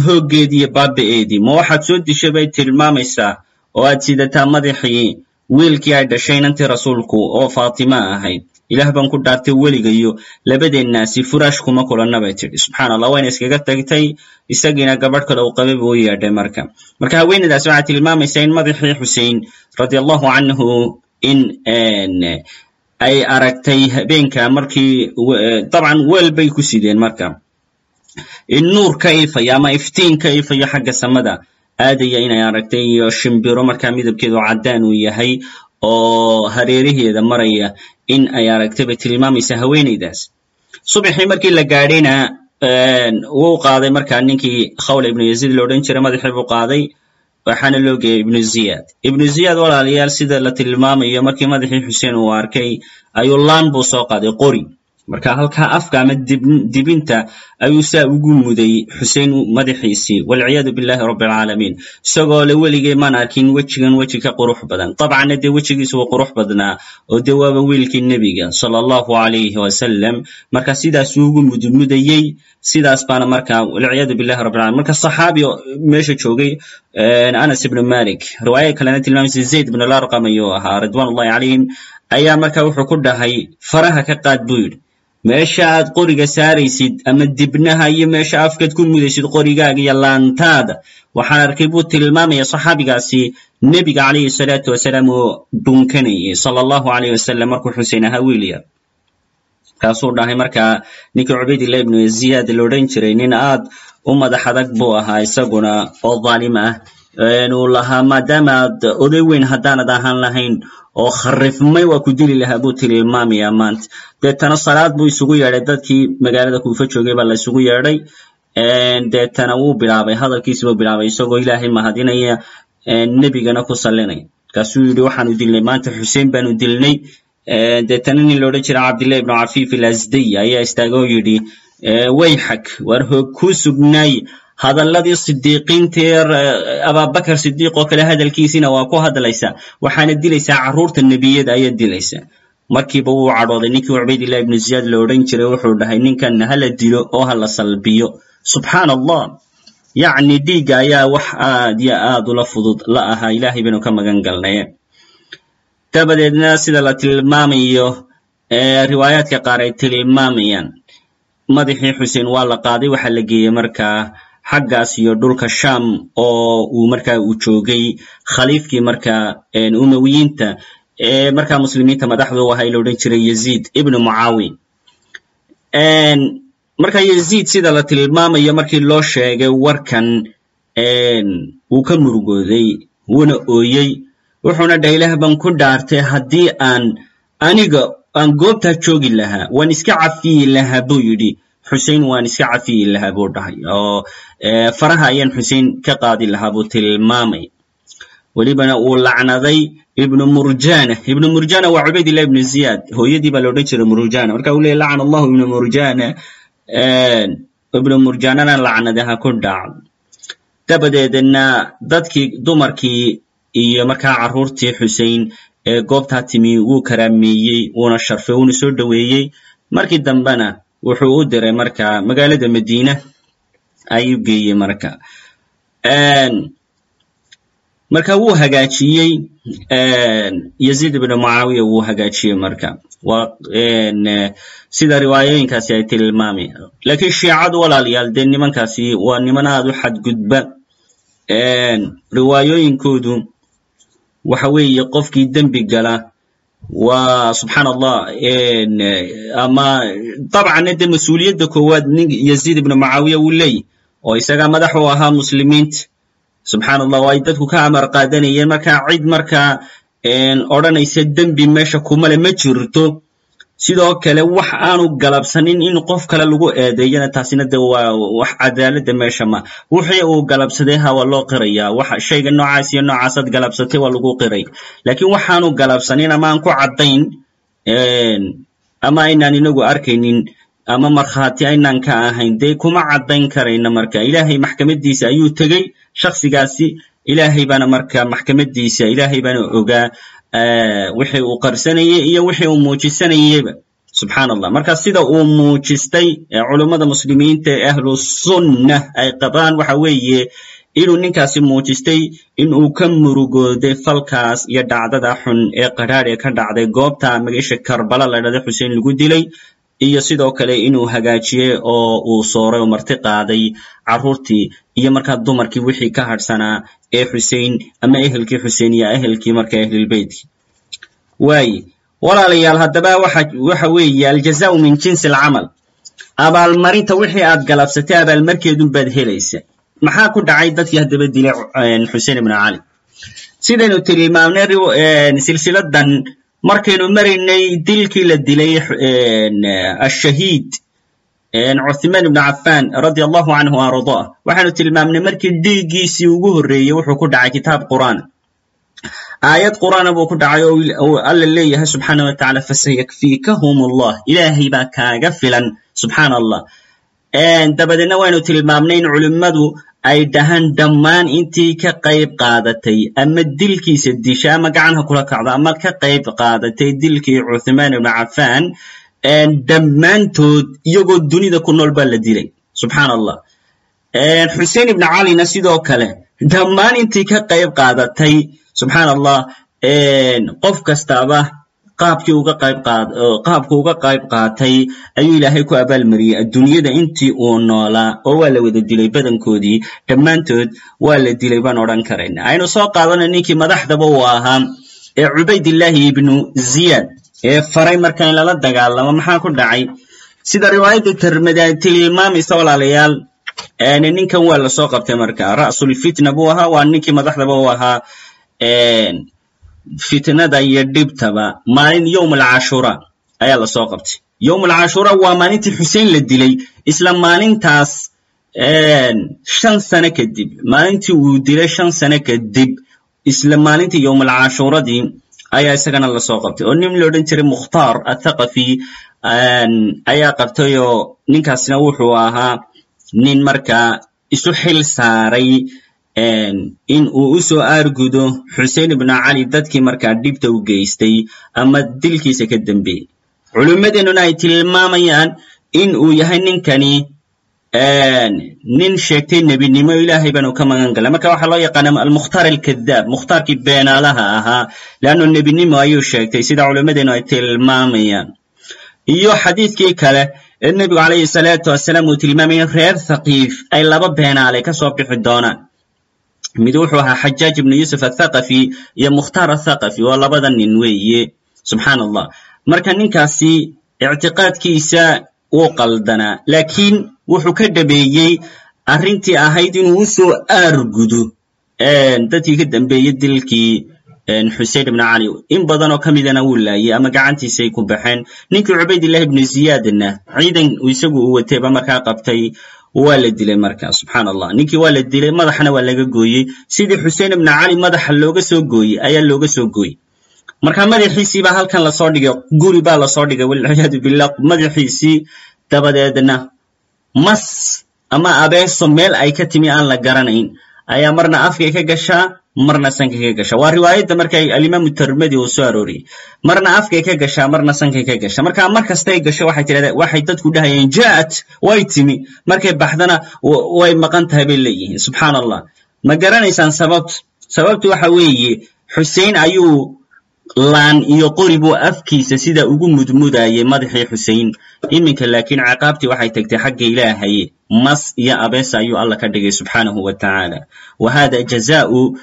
hooggeedii iyo baaba'eedii ma waxaad soo dishay bay tilmaamaysaa oo aad sidataa madaxii wiilkii ay dhashay inantii rasuulku oo faatima ahayd ilaah baan ku dhaartay weligayo labadeennaasi furaash kuma kulanna bay tidhi. Subxaana allah wayna iskaga tagtay isagiina gabadh kale uu qabay buu u yeedhay marka. Marka haweeneydaas waxay tilmaamaysaa in madaxii xusein radia allahu canhu in ay aragtay habeenka markii dabcan weel bay ku sideen marka. Nuur ka ifaya ama iftiin ka ifayo xagga samada aadaya inay aragtay iyo shimbiro markaa midabkeedu caddaan uu yahay oo hareeraheeda maraya in ay aragtay bay tilmaamaysa haweenaydaas subaxii markii la gaadhayna wuu qaaday markaa ninkii khawla ibnu yaziid lo odhan jiray madaxii buu qaaday waxaana loo geeyay ibnu ziyad ibnu ziyad walaalayaal sida la tilmaamayo markii madaxii xuseen uu arkay ayuu laan buu soo qaaday qori marka halkaa afka ama dibinta ayuu saa ugu muday xusein madaxiisii walciyaadu billahi rabbi isagoo le weligee maan arkin wejigan weji ka qurux badan. Dabcanna dee wejigiisu waa qurux badnaa oo dee waaba wiilkii nebiga sala allahu alayhi wasalam marka sidaasuu ugu mudmudayey sidaas baana marka walciyaadu billahi rabbi marka saxaabi meesha joogay anas ibnu malik riwaayada kalena tilmaamaysa zayd ibnu larqam ayuu ahaa ridwan ullahi calayhim ayaa marka wuxuu ku dhahay faraha ka qaad buu yidhi. Meesha aad qoriga saaraysid ama dibnaha iyo meesha afkaad ku mudaysid qorigaaga iyo laantaada waxaan arkay buu tilmaamaya saxaabigaasi nebiga calayhi salaatu wasalaam oo dhunkanayay sala allahu alayh wasalam markuu xusein ahaa wiil yar. Kaasuu dhahay markaa ninkii cubaydillah ibnu ziyaad la odhan jiray nin aad u madax adag buu ahaa isaguna oo dhaalim ah uu lahaa maadaama aad oday weyn haddaanad ahaan lahayn oo kharifmay waa ku dili lahaa buu tilmaamaya maanta deetana salaad buu isugu yeedhay dadkii magaalada kuufa joogay baa la yeedhay deetana wuu bilaabay. Hadalkiisi buu bilaabay. Isagoo ilaahay mahadinaya nebigana ku sallinaya markaasuu yidhi waxaanu dilnay. Maanta xuseen baanu dilnay. Deetana nin la odhan jira cabdillahi ibnu cafiif ilasdiy ayaa istaaga oo yidhi wayxak war hoog kuu sugnaay hadalladii sidiiqiinteer ababakar sidiiq oo kale hadalkiisina waa ku hadlaysa. Waxaana dilaysaa carruurta nebiyada ayaad dilaysaa markiiba wuu cadhooday. Ninkii cubaydillah ibnu ziyaad la odhan jiray wuxuu dhahay ninkan hala dilo oo hala salbiyo. Subxaan allah yacni dhiigga ayaa wax aad yo aad ula fudud. La ahaa ilaahay baynu ka magan galnaye dabadeedna sida la tilmaamayo riwaayaadka qaar ay tilmaamayaan. Madaxii xuseen waa la qaaday waxaa la geeyey markaa xaggaas iyo dhulka sham oo uu markaa uu joogay khaliifkii markaa umawiyiinta ee markaa muslimiinta madaxdu ahaa la odhan jiray yaziid ibnu mucaawiya. Marka yaziid sida la tilmaamayo markii loo sheegay warkan wuu ka murugooday wuuna ooyey wuxuuna dhahay ilaah baan ku dhaartay haddii aan aniga aan goobtaa joogi lahaa waan iska cafiyi lahaa buu yidhi xusein waan iska cafiyi lahaa buu dhahay oo faraha ayaan xusein ka qaadi lahaa buu tilmaamay. Welibana uu lacnaday ibnu murjana. Ibnu murjana waa cubaydillah ibnu ziyad hooyadii baa la odhan jiray murjana. Marka uu leeyay lacana allahu ibnu murjana. Ibnu murjanana lacnada ha ku dhacdo dabadeedna dadkii dumarkii iyo markaa carruurtii xusein ee goobtaa timi wuu karaameeyey wuuna sharfay wuuna soo dhoweeyey. Markii dambena wuxuu u diray marka magaalada madiina ayuu geeyey marka. Marka wuu hagaajiyey yaziid ibnu mucaawiya wuu hagaajiyey marka. Sida riwaayooyinkaasi ay tilmaamayaan lakiin shiicadu walaalayaal dee nimankaasi waa niman aad u xadgudba. Riwaayooyinkoodu waxa weeye qofkii dembi gala waa subxaan allah ama dabcanna dee mas'uuliyadda koowaad nin yaziid ibnu mucaawiya wuu leeyahy oo isagaa madax u ahaa muslimiinta subxaan allah oo ay dadku ka amar qaadanayeen. Marka cid markaa odhanaysa dembi meesha kumale ma jirto sidoo kale wax aanu galabsanin in qof kale lagu eedeeyana taasina de waa wax cadaaladda meesha ma. Wixii uu galabsaday ha waa loo qiraya. Shayga noocaas iyo noocaasaad galabsatay waa lagu qiray. Laakiin waxaanu galabsanin ama aan ku caddayn ama aynaan inagu arkaynin ama markhaati aynaan ka ahayn dee kuma caddayn karayna marka. Ilaahay maxkamadiisa ayuu tegey shaksigaasi ilaahay baana marka maxkamadiisa ilaahay baana ogaa wixii uu qarsanayey iyo wixii uu muujisanayeyba subxaan allah marka sida uu muujistay culummada muslimiinta ee ahlu sunna ay qabaan waxa weeye inuu ninkaasi muujistay in uu ka murugooday falkaas iyo dhacdada xun ee qadhaadh ee ka dhacday goobta magasha karbala la dhahda xuseen lagu dilay iyo sidoo kale inuu hagaajiyey oo uu sooray oo marti qaaday carruurtii iyo markaa dumarkii wixii ka hadhsanaa ee xusein ama ehelkii xusein iyo ehelkii marka ahlilbeytkii waaye walaalayaal haddaba waxa weeye aljazaau min jinsi alcamal abaalmarinta wixii aad galabsatay abaalmarkeedun baad helaysa. Maxaa ku dhacay dadkii haddaba dilay xusein ibnu cali sidaynu tilmaamnay silsiladan markaynu maraynay dilkii la dilay ashahiid cuthmaan ibnu cafan radia allahu canhu ardaa waxaanu tilmaamnay markii dhiiggiisii ugu horreeyey wuxuu ku dhacay kitaab qur'aan. Aayad qur'aana buu ku dhacay oo alla leeyahay subxaana wa fasayakfiikahum allah ilaahay baa kaaga filan subxaana allah dabadeedna waynu tilmaamnay in culimmadu ay dhahaan dhammaan intii ka qayb qaadatay. Ama dilkiisa disha ama gacanha kula kacdo ama ka qayb qaadatay dilkii cuthmaan ibnu cafan dhammaantood iyagoo dunida ku nool baa la dilay subxaana allah xusein ibnu calina sidoo kale dhammaan intii ka qayb qaadatay. Subxaan allah qof kastaaba qaabkii uga qayb qaabku uga qayb qaatay ayuu ilaahay ku abaalmariyey adduunyada intii uu noolaa oo waa la wada dilay badankoodii. Dhammaantood waa la dilay baan odhan karayna aynu soo qaadana ninkii madaxdaba uu ahaa ee cubaydillaahi ibnu ziyad ee faray marka in lala dagaalamo maxaa ku dhacay? Sida riwaayadda termada tilmaamaysa walaalayaal ninkan waa la soo qabtay marka. Ra'sulfitna buu ahaa waa ninkii madaxdaba u ahaa fitnada iyo dhibtaba. Maalin yowm alcashura ayaa la soo qabtay. Yowm alcashura waa maalintii xusein la dilay isla maalintaas shan sane kadib. Maalintii uu dilay shan sane kadib isla maalintii yowm alcashuradii ayaa isagana la soo qabtay. Oo nin la odhan jiray mukhtaar athaqafi ayaa qabtay oo ninkaasna wuxuu ahaa nin markaa isu xil saaray in uu u soo aargudo xusein ibnu cali dadkii markaa dhibta u geystay ama dilkiisa ka dembeeyey culimmadeennuna ay tilmaamayaan in uu yahay ninkani nin sheegtay nebinimo ilaahay baanu ka magan galay. Marka waxaa loo yaqaana almukhtaar alkadaab mukhtaarkii beenaalaha ahaa. Leannu nebinimo ayuu sheegtay sida culimmadeennu ay tilmaamayaan. Iyo xadiidkii kale ee nebigu calayhi salaatu wasalaam uu tilmaamayay reer thaqiif ay laba beenaale ka soo bixi doonaan. Mid wuxuu ahaa xajaaj ibnu yuusuf athaqafi iyo mukhtaar athaqafi waa labada nin weeye. Subxaan allah marka ninkaasi ictiqaadkiisa wuu qaldanaa laakiin wuxuu ka dhabeeyey arrintii ahayd inuu u aargudo. Dadkii ka dambeeyey dilkii xusein ibnu cali in badanoo ka midana wuu laayey ama gacantiisay ku baxeen. Ninkii cubaydillahi ibnu ziyaadna ciidan isagu uu watayba markaa qabtay waa la dilay marka subxaan allah ninkii waa la dilay madaxna waa laga gooyey. Sidii xusein ibnu cali madaxa looga soo gooyey ayaa looga soo gooyey. Marka madaxiisii baa halkan la soo dhigay guri baa la soo dhigay walciyaadu billah madaxiisii dabadeedna mas ama abeeso meel ay ka timi aan la garanayn. Ayaa marna afkay ka gashaa marna sankay ka gashaa waa riwaayadda marka alimaamu tirmidi uu soo arooriyey marna afkay ka gashaa marna sankay ka gashaa marka mar kastay gasho waxay tirahdaa waxay dadku dhahayeen ja'at way timi. Markay baxdana way maqan tahay bay leeyihiin. Subxaan allah ma garanaysaan sababtu sababtu waxa weeye xusein ayuu laan iyo qori buu afkiisa sida ugu mudmudayay madaxii xusein iminka laakiin ciqaabtii waxay tagtay xagga ilaahay mas iyo abeesa ayuu alla ka dhigay subxaanahu wa tacaala wa hada jazaau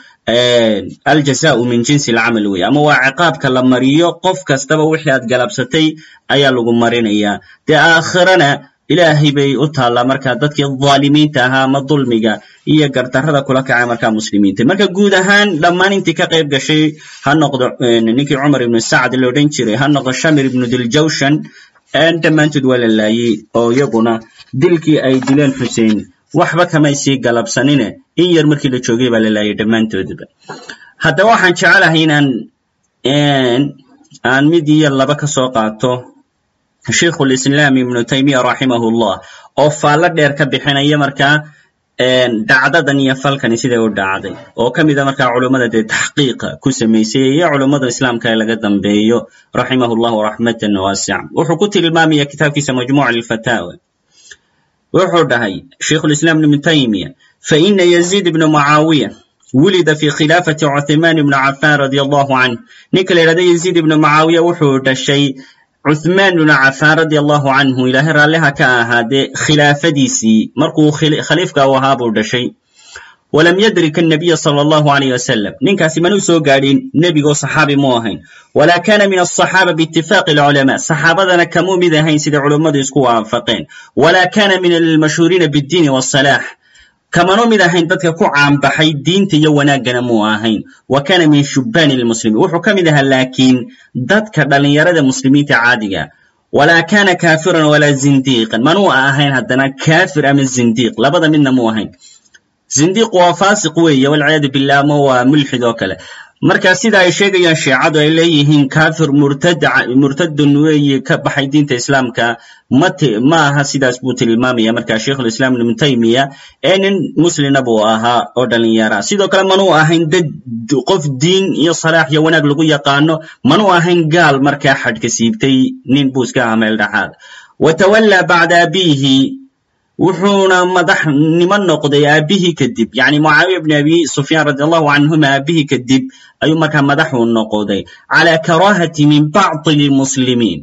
aljazaau min jinsi alcamal wey ama waa ciqaabka la mariyo qof kastaba wixii aad galabsatay ayaa lagu marinayaa. Dee aakhirana ilaahay bay u taallaa marka dadkii dhaalimiinta ahaa ama dulmiga iyo gardarrada kula kacay markaa muslimiinta. Marka guud ahaan dhammaan intii ka qayb gashay ha noqdo ninkii cumar ibnu sacd la jiray ha noqdo shamir ibnu diljawshan dhammaantood waa la laayey oo iyaguna dilkii ay dileen xusein waxba kamay sii galabsanine in yar markii la joogay baa la laayay dhammaantoodba. Haddaba waxaan jecelahay inaan aan mid iyo laba ka qaato sheikhulislaam ibnu taymiya raximahullah oo faallo dheer ka bixinaya markaa dhacdadan iyo falkani siday u dhacday oo ka mida markaa culummada dee taxqiiqa ku samaysay iyo culummada islaamka ee laga dambeeyo raximah llahu raxmatan waasica wuxuu ku tilmaamaya kitaabkiisa majmuuca lilfataawa wuxuu dhahay sheikhulislaam ibnu taymiya faina yaziid ibnu mucaawiya wulida fi khilaafati cuthmaan ibnu cafan radia allahu canh ninka la yidhahda yaziid ibnu mucaawiya wuxuu dhashay cuthmaan ibnu cafaan radia allahu canhu ilaahay raalliha ka ahaadee khilaafadiisii markuu khaliifka u ahaa buu dhashay. Walam yadrik annabiya sala allahu alayh wasalam ninkaasi manuu soo gaadhin nebigoo saxaabi mu ahayn. Walaa kana min alصaxaaba biitifaaqi alculamaa. Saxaabadana kamuu mid ahayn siday culummadu isku waafaqeen. Walaa kana min almashhuuriina biddiini wasalaax kamanu mid ahayn dadka ku caanbaxay diinta iyo wanaaggana muu ahayn. Wa kana min shubbaani lmuslimiin wuxuu ka mid ahaa laakiin dadka dhallinyarada muslimiinta caadiga walaa kana kaafiran walaa zindiiqan. Manuu ahayn haddana kaafir ama zindiiq? Labada midna muu ahayn. Zindiiq waa faasiq weeye walciyaadu billah ama waa mulxid oo kale marka sida ay sheegayaan shiicadu ay leeyihiin kafir murtadun weeye ka baxay diinta islaamka. Ma aha sidaas buu tilmaamaya marka sheikhulislaam ibnu taymiya ee nin muslina buu ahaa oo dhalinyara. Sidoo kale manuu ahayn dad qof diin iyo salaax iyo wanaag lagu yaqaano manuu ahayn gaal markaa xadhka siibtay nin buu iska ahaa meel dhexaad watawallaa bacda abiihi wuxuuna madaxnimo noqday aabihii kadib. Yani mucaawiya bni abi sufyaan radi allahu canhuma aabihii kadib ayuu markaa madaxu noqday. Cala karaahati min bacdi lmuslimiin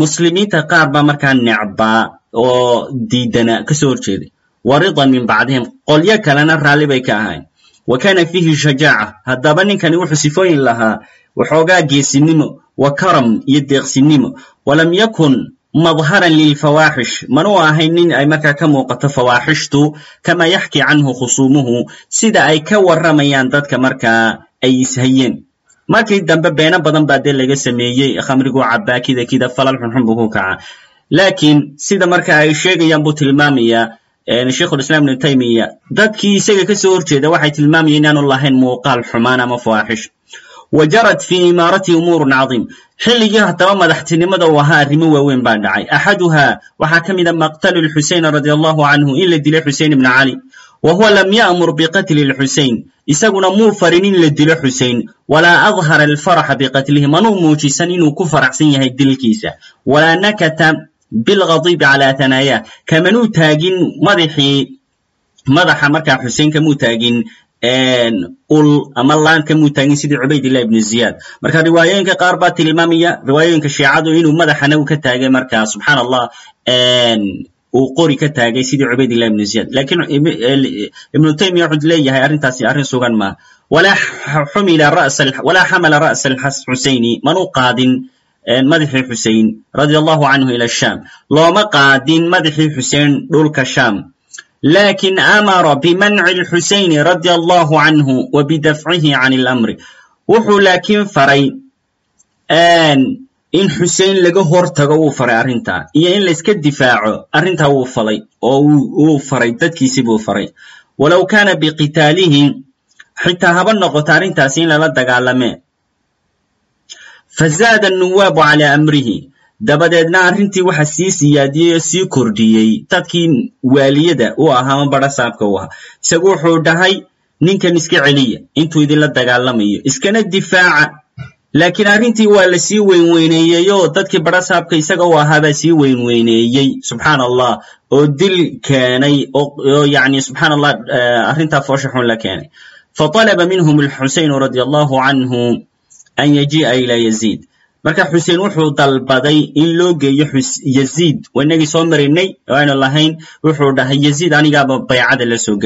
muslimiinta qaar baa markaa necbaa oo diidana ka soo horjeeday. Wa min bacdihim. Qolyo kalena raalli bay ka ahayn. Wa kana fiihi shajaaca. Haddaba ninkani wuxuu sifooyin lahaa. Waxoogaa geesinimo. Wa karam iyo deeqsinimo. Walam yakun madharan lilfawaaxish manuu ahayn nin ay markaa ka muuqato fawaaxishtu kama yaxki canhu khusuumuhu sida ay ka warramayaan dadka markaa ay ishayeen markii dambe beeno badan baa dee laga sameeyey khamrigu cabbaa kida kida falal xunxun buu ku kaca laakiin sida marka ay sheegayaan buu tilmaamayaa sheikhulislaam ibnu taymiya dadkii isaga ka soo horjeeda waxay tilmaamayeen inaanu lahayn muuqaal xumaan ama fawaaxish wa jarad fii imaaratihi umuurun cadiim xilligii haddaba madaxtinimada uu ahaa arrimo waaweyn baa dhacay. Axaduhaa waxaa ka mid a maqtalu lxusein radi allahu canhu in la dilay xusein ibna cali wa huwa lam ya'mur biqatli lxusein isaguna muu farin in la dilo xusein walaa adhara alfaraxa biqatlihi manuu muujisan inuu ku faraxsan yahay dilkiisa walaa nakata bilghadibi calaa hanaayah kamanuu taagin madaxii madaxa markaa xusein kamuu taagin ul ama laan kamuu taagin sidii cubaydillah ibnu ziyaad marka riwaayooyinka qaar baa tilmaamaya riwaayooyinka shiicadu inuu madaxana u ka taagay marka subxaan allah uu qori ka taagay sidii cubaydillah ibnu ziyaad lakiin ibnu taymiya wuxuu leeyahay arrintaasi arrin sugan maaha walaa xamala ra'sa alxuseyni manuu qaadin madaxii xusein radia allahu canhu ila sham looma qaadin madaxii xusein dhulka sham amara bimanci lxuseyni radia allahu canhu wa bidafcihi can اlamri wuxuu laakiin faray in xusein laga hortago wuu faray arrintaa iyo in layska difaaco arrintaa wuu falay oo wuu faray dadkiisi buu faray walow kana biqitaalihi xitaa haba noqoto arrintaasi in lala dagaalame fazaada anuwaabu cala amrihi dabadeedna arrintii waxa sii siyaadiyey oo sii kordhiyey dadkii waaliyada u ahaa ama bara saabka u ahaa. Isagu wuxuu dhahay ninkan iska celiya intuu idinla dagaalamayo iskana difaaca. Laakiin arrintii waa la sii weynweyneeyey oo dadkii bara saabka isaga u ahaa sii weynweyneeyey. Subxaan allah oo dil keenay oo yani subxaan allah arrintaa foosha xun la keenay. Faطalaba minhum alxuseynu radia allahu canhu an yajii'a ila yaziid marka xusein wuxuu dalbaday in loo geeyo yaziid. Waa inagii soo marinay oo aynu lahayn wuxuu dhahay yaziid anigaaba baycada la soo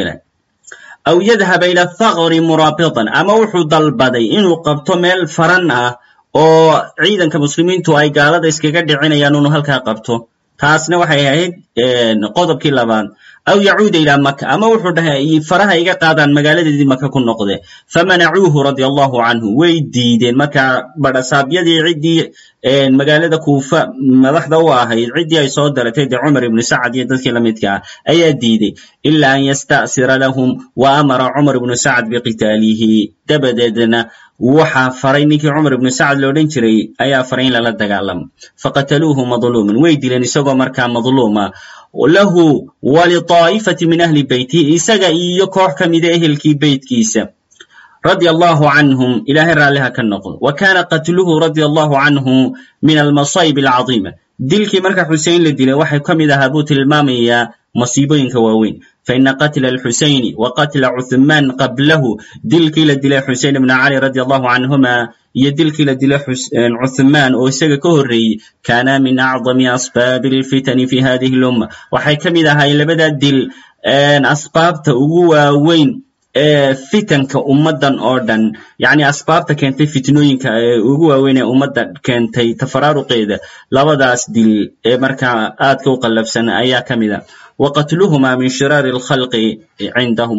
aw yadhaba ila thaqri muraabitan. Ama wuxuu dalbaday inuu qabto meel faran ah oo ciidanka muslimiintu ay gaalada iskaga dhicinayaan inuu halkaa qabto. Taasna waxay ahayd qodobkii labaad aw yacuuda ilaa maka ama wuxuu dhahay faraha iga qaadaan magaaladeedii maka ku noqde. Famanacuuhu radia allahu canhu way diideen. Marka badhasaabyadii ciddii magaalada kuufa madaxda u ahayd ciddii ay soo daratay dee cumar ibnu sacad iyo dadkii la midka ah ayaa diiday ila an yasta'sira lahum wa amara cumar ibnu sacad biqitaalihi. Dabadeedna waxaa faray ninkii cumar ibnu sacad lo odhan jiray ayaa faray in lala dagaalamo faqataluuhu madluuman way dileen isagoo markaa madluuma lahu waliطaa'ifati min ahli beytihi isaga iyo koox ka mida ehelkii beytkiisa. Radia allahu canhum ilahay raalliha ka noqdo. Wa kana qatluhu radia allahu canhu min almasayib alcadiima. Dilkii marka xusein la dilay waxay ka mid ahaa buu masiibooyinka waaweyn. Faina qatla alxuseyni wa qatla cuthmaan qablahu. Dilkii la dilay xusein ibna cali radia allahu iyo dilkii la dilay cuthmaan oo isaga ka horreeyey kana min acdami asbaabi alfitani fi hadihi lumma. Waxay ka mid ahaayeen labadaa dil asbaabta ugu waaweyn fitanka ummaddan oo dhan yacni asbaabta keentay fitnooyinka ee ugu waaweyn ee ummadda keentay tafaraaruqeeda labadaas dil ee markaa aadka u qallafsan ayaa ka mid a وqتلهma min shirاar الخلق عindhm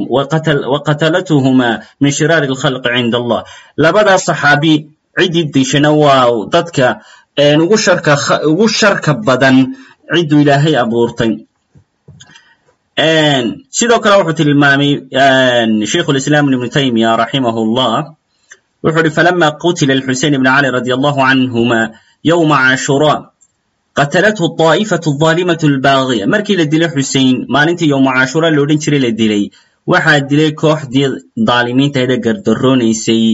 وqتلتهma min shirاar الخلق عind الlah labadaas صaxaabi ciddii dishana waa dadka ugu sharka badan cidduu ilaahay abuurtay sidoo kale wuxuu tilmaamay shaykh الإسلام iبن تaymiya raximah الlah wuxuu uhi falama qutila الxusein بn cali radي الlah canهma yومa cashurا qatalathu طaa'ifatu الظaalimatu albaagiya markii la dilay xusein maalintii yowma cashuura la odhan jiray la dilay waxaa dilay kooxdii daalimiintaeda gardaroonaysay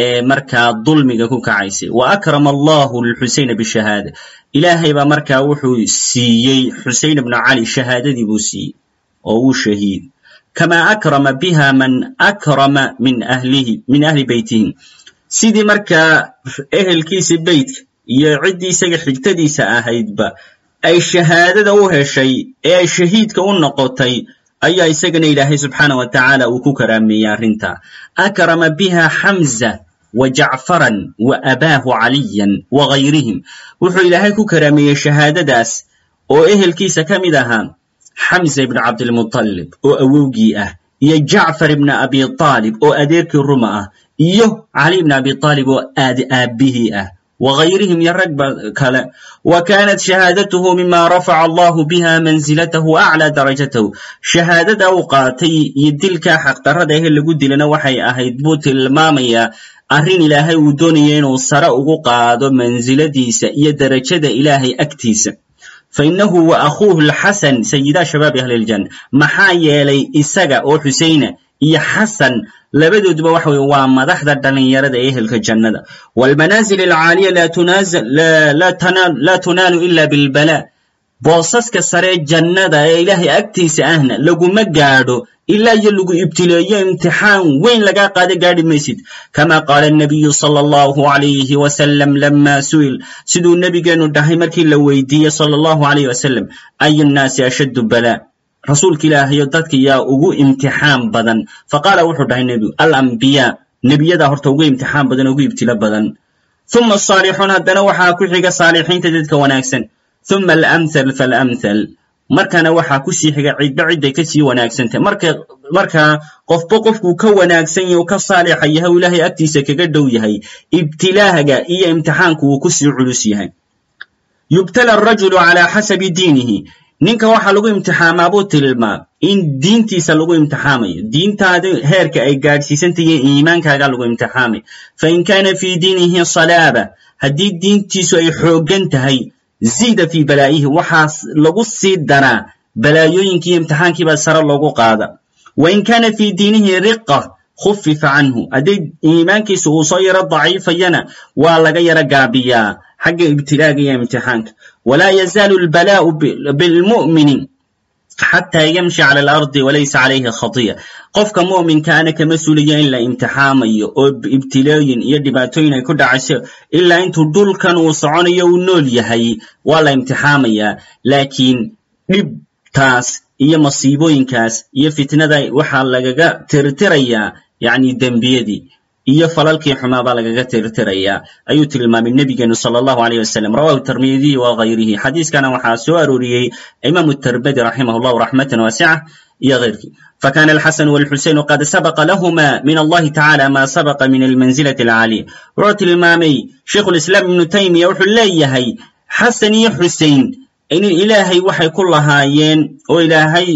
ee markaa dulmiga ku kacaysay wa akrama allahu lxuseyna bishahaada ilaahay baa markaa wuxuu siiyey xusein ibnu cali shahaadadii buu siiyey oo wuu shahiid kama akrama biha man akrama min ahlihi min ahli beytihim sidii markaa ehelkiisa beytka iyo ciddii isaga xigtadiisa ahaydba ay shahaadada u heshay ee ay shahiidka u noqotay ayaa isagana ilaahay subxaana wa tacaala uu ku karaameeyey arrinta akrama biha xamza wa jacfaran wa abaahu caliyan wa gayrihim wuxuu ilaahay ku karaameeyey shahaadadaas oo ehelkiisa ka mid ahaa xamse ibni cabdilmutalib oo awowgii ah iyo jacfar ibna abitaalib oo adeerkii ruma ah iyo cali ibna abitaalib oo aad aabbihii ah wagayrihim iyo rag kale. Wa kaanat shahaadatuhu mima rafaca allahu biha mansilatahu aclaa darajatahu. Shahaadada uu qaatay iyo dilkaa xaqdarrada ahe lagu dilana waxay ahayd buu tilmaamayaa arrin ilaahay uu doonaya inuu sare ugu qaado mansiladiisa iyo darajada ilaahay agtiisa fainahu wa akhuuhu lxasan sayida shabaabi ahli ljanna maxaa yeelay isaga oo xuseyna iyo xasan labadooduba waxa weye waa madaxda dhalinyarada ee ehelka jannada waalmanaasil alcaaliya laa tunaalu ila bilbala boosaska saree jannada ee ilaahay agtiisa ahna laguma gaadho ilaa iyo lagu ibtileeyo imtixaan weyn lagaa qaada gaadhi maysid kama qaala nabiyu sala allahu alayhi wasalam lama su'il siduu nebigeennu dhahay markii la weydiiyey sala allahu alayh wasalam ayu nnaasi ashaddu bala rasuulka ilaahayo dadka yaa ugu imtixaan badan faqaala wuxuu dhahay nebigu alambiyaa nebiyadaa horta ugu imtixaan badan ugu ibtilo badan uma asaalixuun haddana waxaa ku xiga saalixiinta dadka wanaagsan uma alamthal faalamthal markana waxaa ku sii xiga cidba cidday ka sii wanaagsantah marka markaa qofba qofkuu ka wanaagsan yahy ka saalixa yahay u ilaahay agtiisa kaga dhow yahay ibtilaaga iyo imtixaanku wuu ku sii culus yahay. Yubtala arajulu calaa xasabi diinihi. Ninka waxaa lagu imtixaamaa buu tilmaam in diintiisa lagu imtixaamayo. Diintaada heerka ay gaadhsiisantahiyo iimaankaaga lagu imtixaamay fain kaana fii diinihi salaaba. Haddii diintiisu ay xooggan tahay ziida fii balaa'ihi waxaa lagu sii daraa balaayooyinkii imtixaankiibaa sare loogu qaada wain kaana fii diinihi riqa khufifa canhu hadday iimaankiisa uu soo yaro daciifayana waa laga yaro gaabiyaa xagga ibtilaaga iyo imtixaanka walaa yazaalu albalaa'u bilmu'mini xataa yamshi cala alardi walaysa calayhi khatiya qofka mu'minkaana kama suulayo in la imtixaamayo oo ibtilooyin iyo dhibaatooyin ay ku dhacayso ilaa intuu dhulkan uu soconayo uu nool yahay waa la imtixaamayaa laakiin dhibtaas iyo masiibooyinkaas iyo fitnada waxaa lagaga tirtirayaa yacni dembiyadii iyo falalkii xumaa baa lagaga tirtirayaa. Ayuu tilmaamay nebigeenu sala allahu alayh wasalam rawahu tirmidiy wa gayrihi xadiiskana waxaa soo arooriyey imaamu tirmidi raximah llahu raxmatan waasica iyo keyrkii fakana alxasan walxusein qad sabaqa lahuma min allahi tacala ma sabaqa min almanzilati alcaaliya wuxuu tilmaamay sheikhu lislaam ibnu taymiya wuxuu leeyahay xasan iyo xusein in ilaahay waxay ku lahaayeen oo ilaahay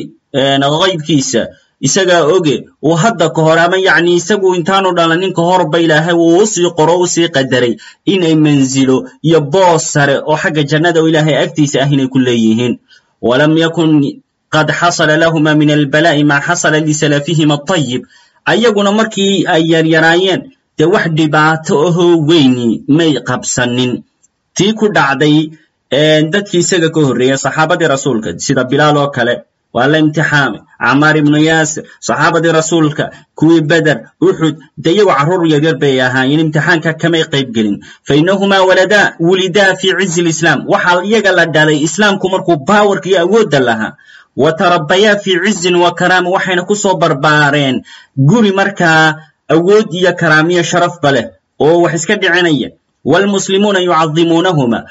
qaybkiisa isagaa oge uu hadda ka hor ama yacni isagu intaanu dhalanin ka horba ilaahay uu u sii qoro u sii qadaray inay manzilo iyo boos sare oo xagga jannada oo ilaahay agtiisa ah inay ku leeyihiin. Walam yakun qad xasala lahuma min albalaa'i maa xasala lisalafihim atayib ayaguna markii ay yaryaraayeen dee wax dhibaato ahoo weyni may qabsanin. Tii ku dhacday dadkii isaga ka horreeyey saxaabadii rasuulka sida bilaal oo kale waa la imtixaamay. Camaar ibnu yaasir saxaabadii rasuulka kuwii beder uxud de iyagu carruur yaryar bay ahaayeen imtixaanka kamay qayb gelin. Fa inahumaa waladaa wulidaa fii cizi lislaam. Waxaa iyaga la dhalay islaamku markuu baawarka iyo awoodda lahaa. Wa tarabayaa fii cizin wa karaama waxayna ku soo barbaareen guri markaa awood iyo karaamiyo sharafba leh oo wax iska dhicinaya wlmuslimuuna yucadimuunahumaa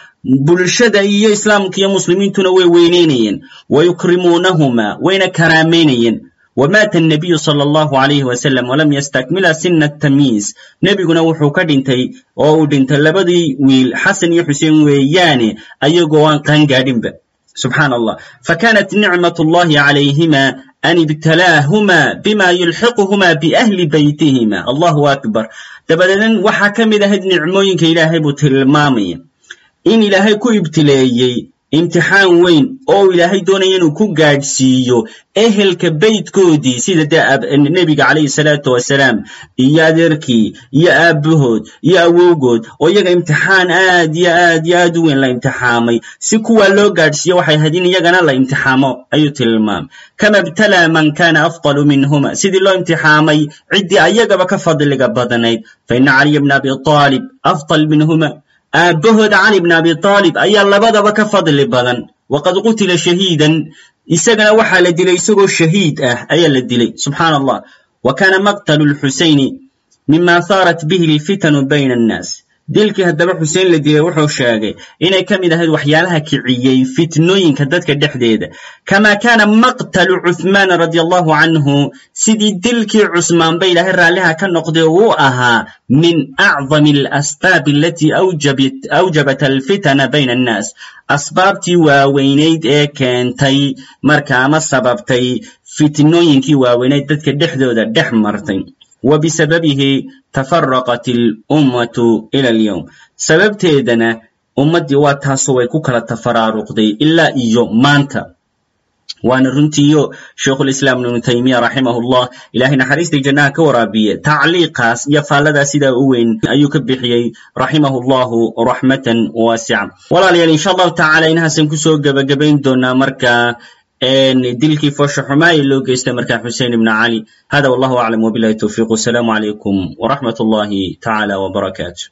bulshada iyo islaamka iyo muslimiintuna way weynaynayeen wayukrimuunahumaa wayna karaamaynayeen wamaata anabiyu sala allahu calayhi wasalam walam yastakmila sina tamyiis nebiguna wuxuu ka dhintay oo uu dhintay labadii wiil xasan iyo xuseen weeyaane ayagoo aan qaan gaadhinba subxaan allah fa kaanat nicmat an ibtalaahuma bima yulxiquhuma biahli beytihima allahu akbar dabadeedn waxaa ka mid ahayd nicmooyinka ilaahay buu tilmaamaya in ilaahay ku ibtileeyey imtixaan weyn oo ilaahay doonaya inuu ku gaadhsiiyo ehelka beytkoodii sida dee nebiga calayhi salaatu wasalaam iyo adeerkii iyo aabbahood iyo awowgood oo iyaga imtixaan aad iyo aad iyo aad u weyn la imtixaamay. Si kuwaa loo gaadhsiiyo waxay ahayd in iyagana la imtixaamo ayuu tilmaamay kama ibtalaa man kana afdalu minhuma sidii loo imtixaamay ciddii ayagaba ka fadliga badnayd. Fa ina caliya bna abi aalib afdal minhuma aabbahooda cali bn abi aalib ayaa labadaba ka fadli badan. Waqad qutila shahiidan. Isagana waxaa la dilay isagoo shahiid ah ayaa la dilay. Subxaan allah wa kaana maqtalu lxusayni mima haarat bihi lfitanu bayna annaas dilkii haddaba xuseen la dilay wuxuu sheegay inay ka mid ahayd waxyaalaha kiciyey fitnooyinka dadka dhexdeeda. Kama kaana maqtalu cuhmaan radia allahu canhu sidii dilkii cusmaan ba ilaahay raalliha ka noqday uu ahaa min acdami alasbaabi alatii awjabat alfitana bayna annaas. Asbaabtii waaweynayd ee keentay marka ama sababtay fitnooyinkii waaweynayd dadka dhexdooda dhex martay wa bisababihi tafaraqat ilummatu ila alyowm sababteedana ummaddii waa taasoo way ku kala tafaraaruqday ilaa iyo maanta waana runtiiyo sheikhulislaam ibnu taymiya raximahullah ilahay naxariistai jannaha ka waraabiye tacliiqaas iyo faalladaa sidaa u weyn ayuu ka bixiyey raximahu llahu raxmatan waasica walaalayaal insha allahu tacala inahaasan ku soo gebagabayn doonaa markaa dilkii foosha xumaaye loo geystay markaa xusein ibn cali hada wallahu aclam wbilahi towfiq wasalaamu calaykum wraxmat اllahi tacala wbarakaatu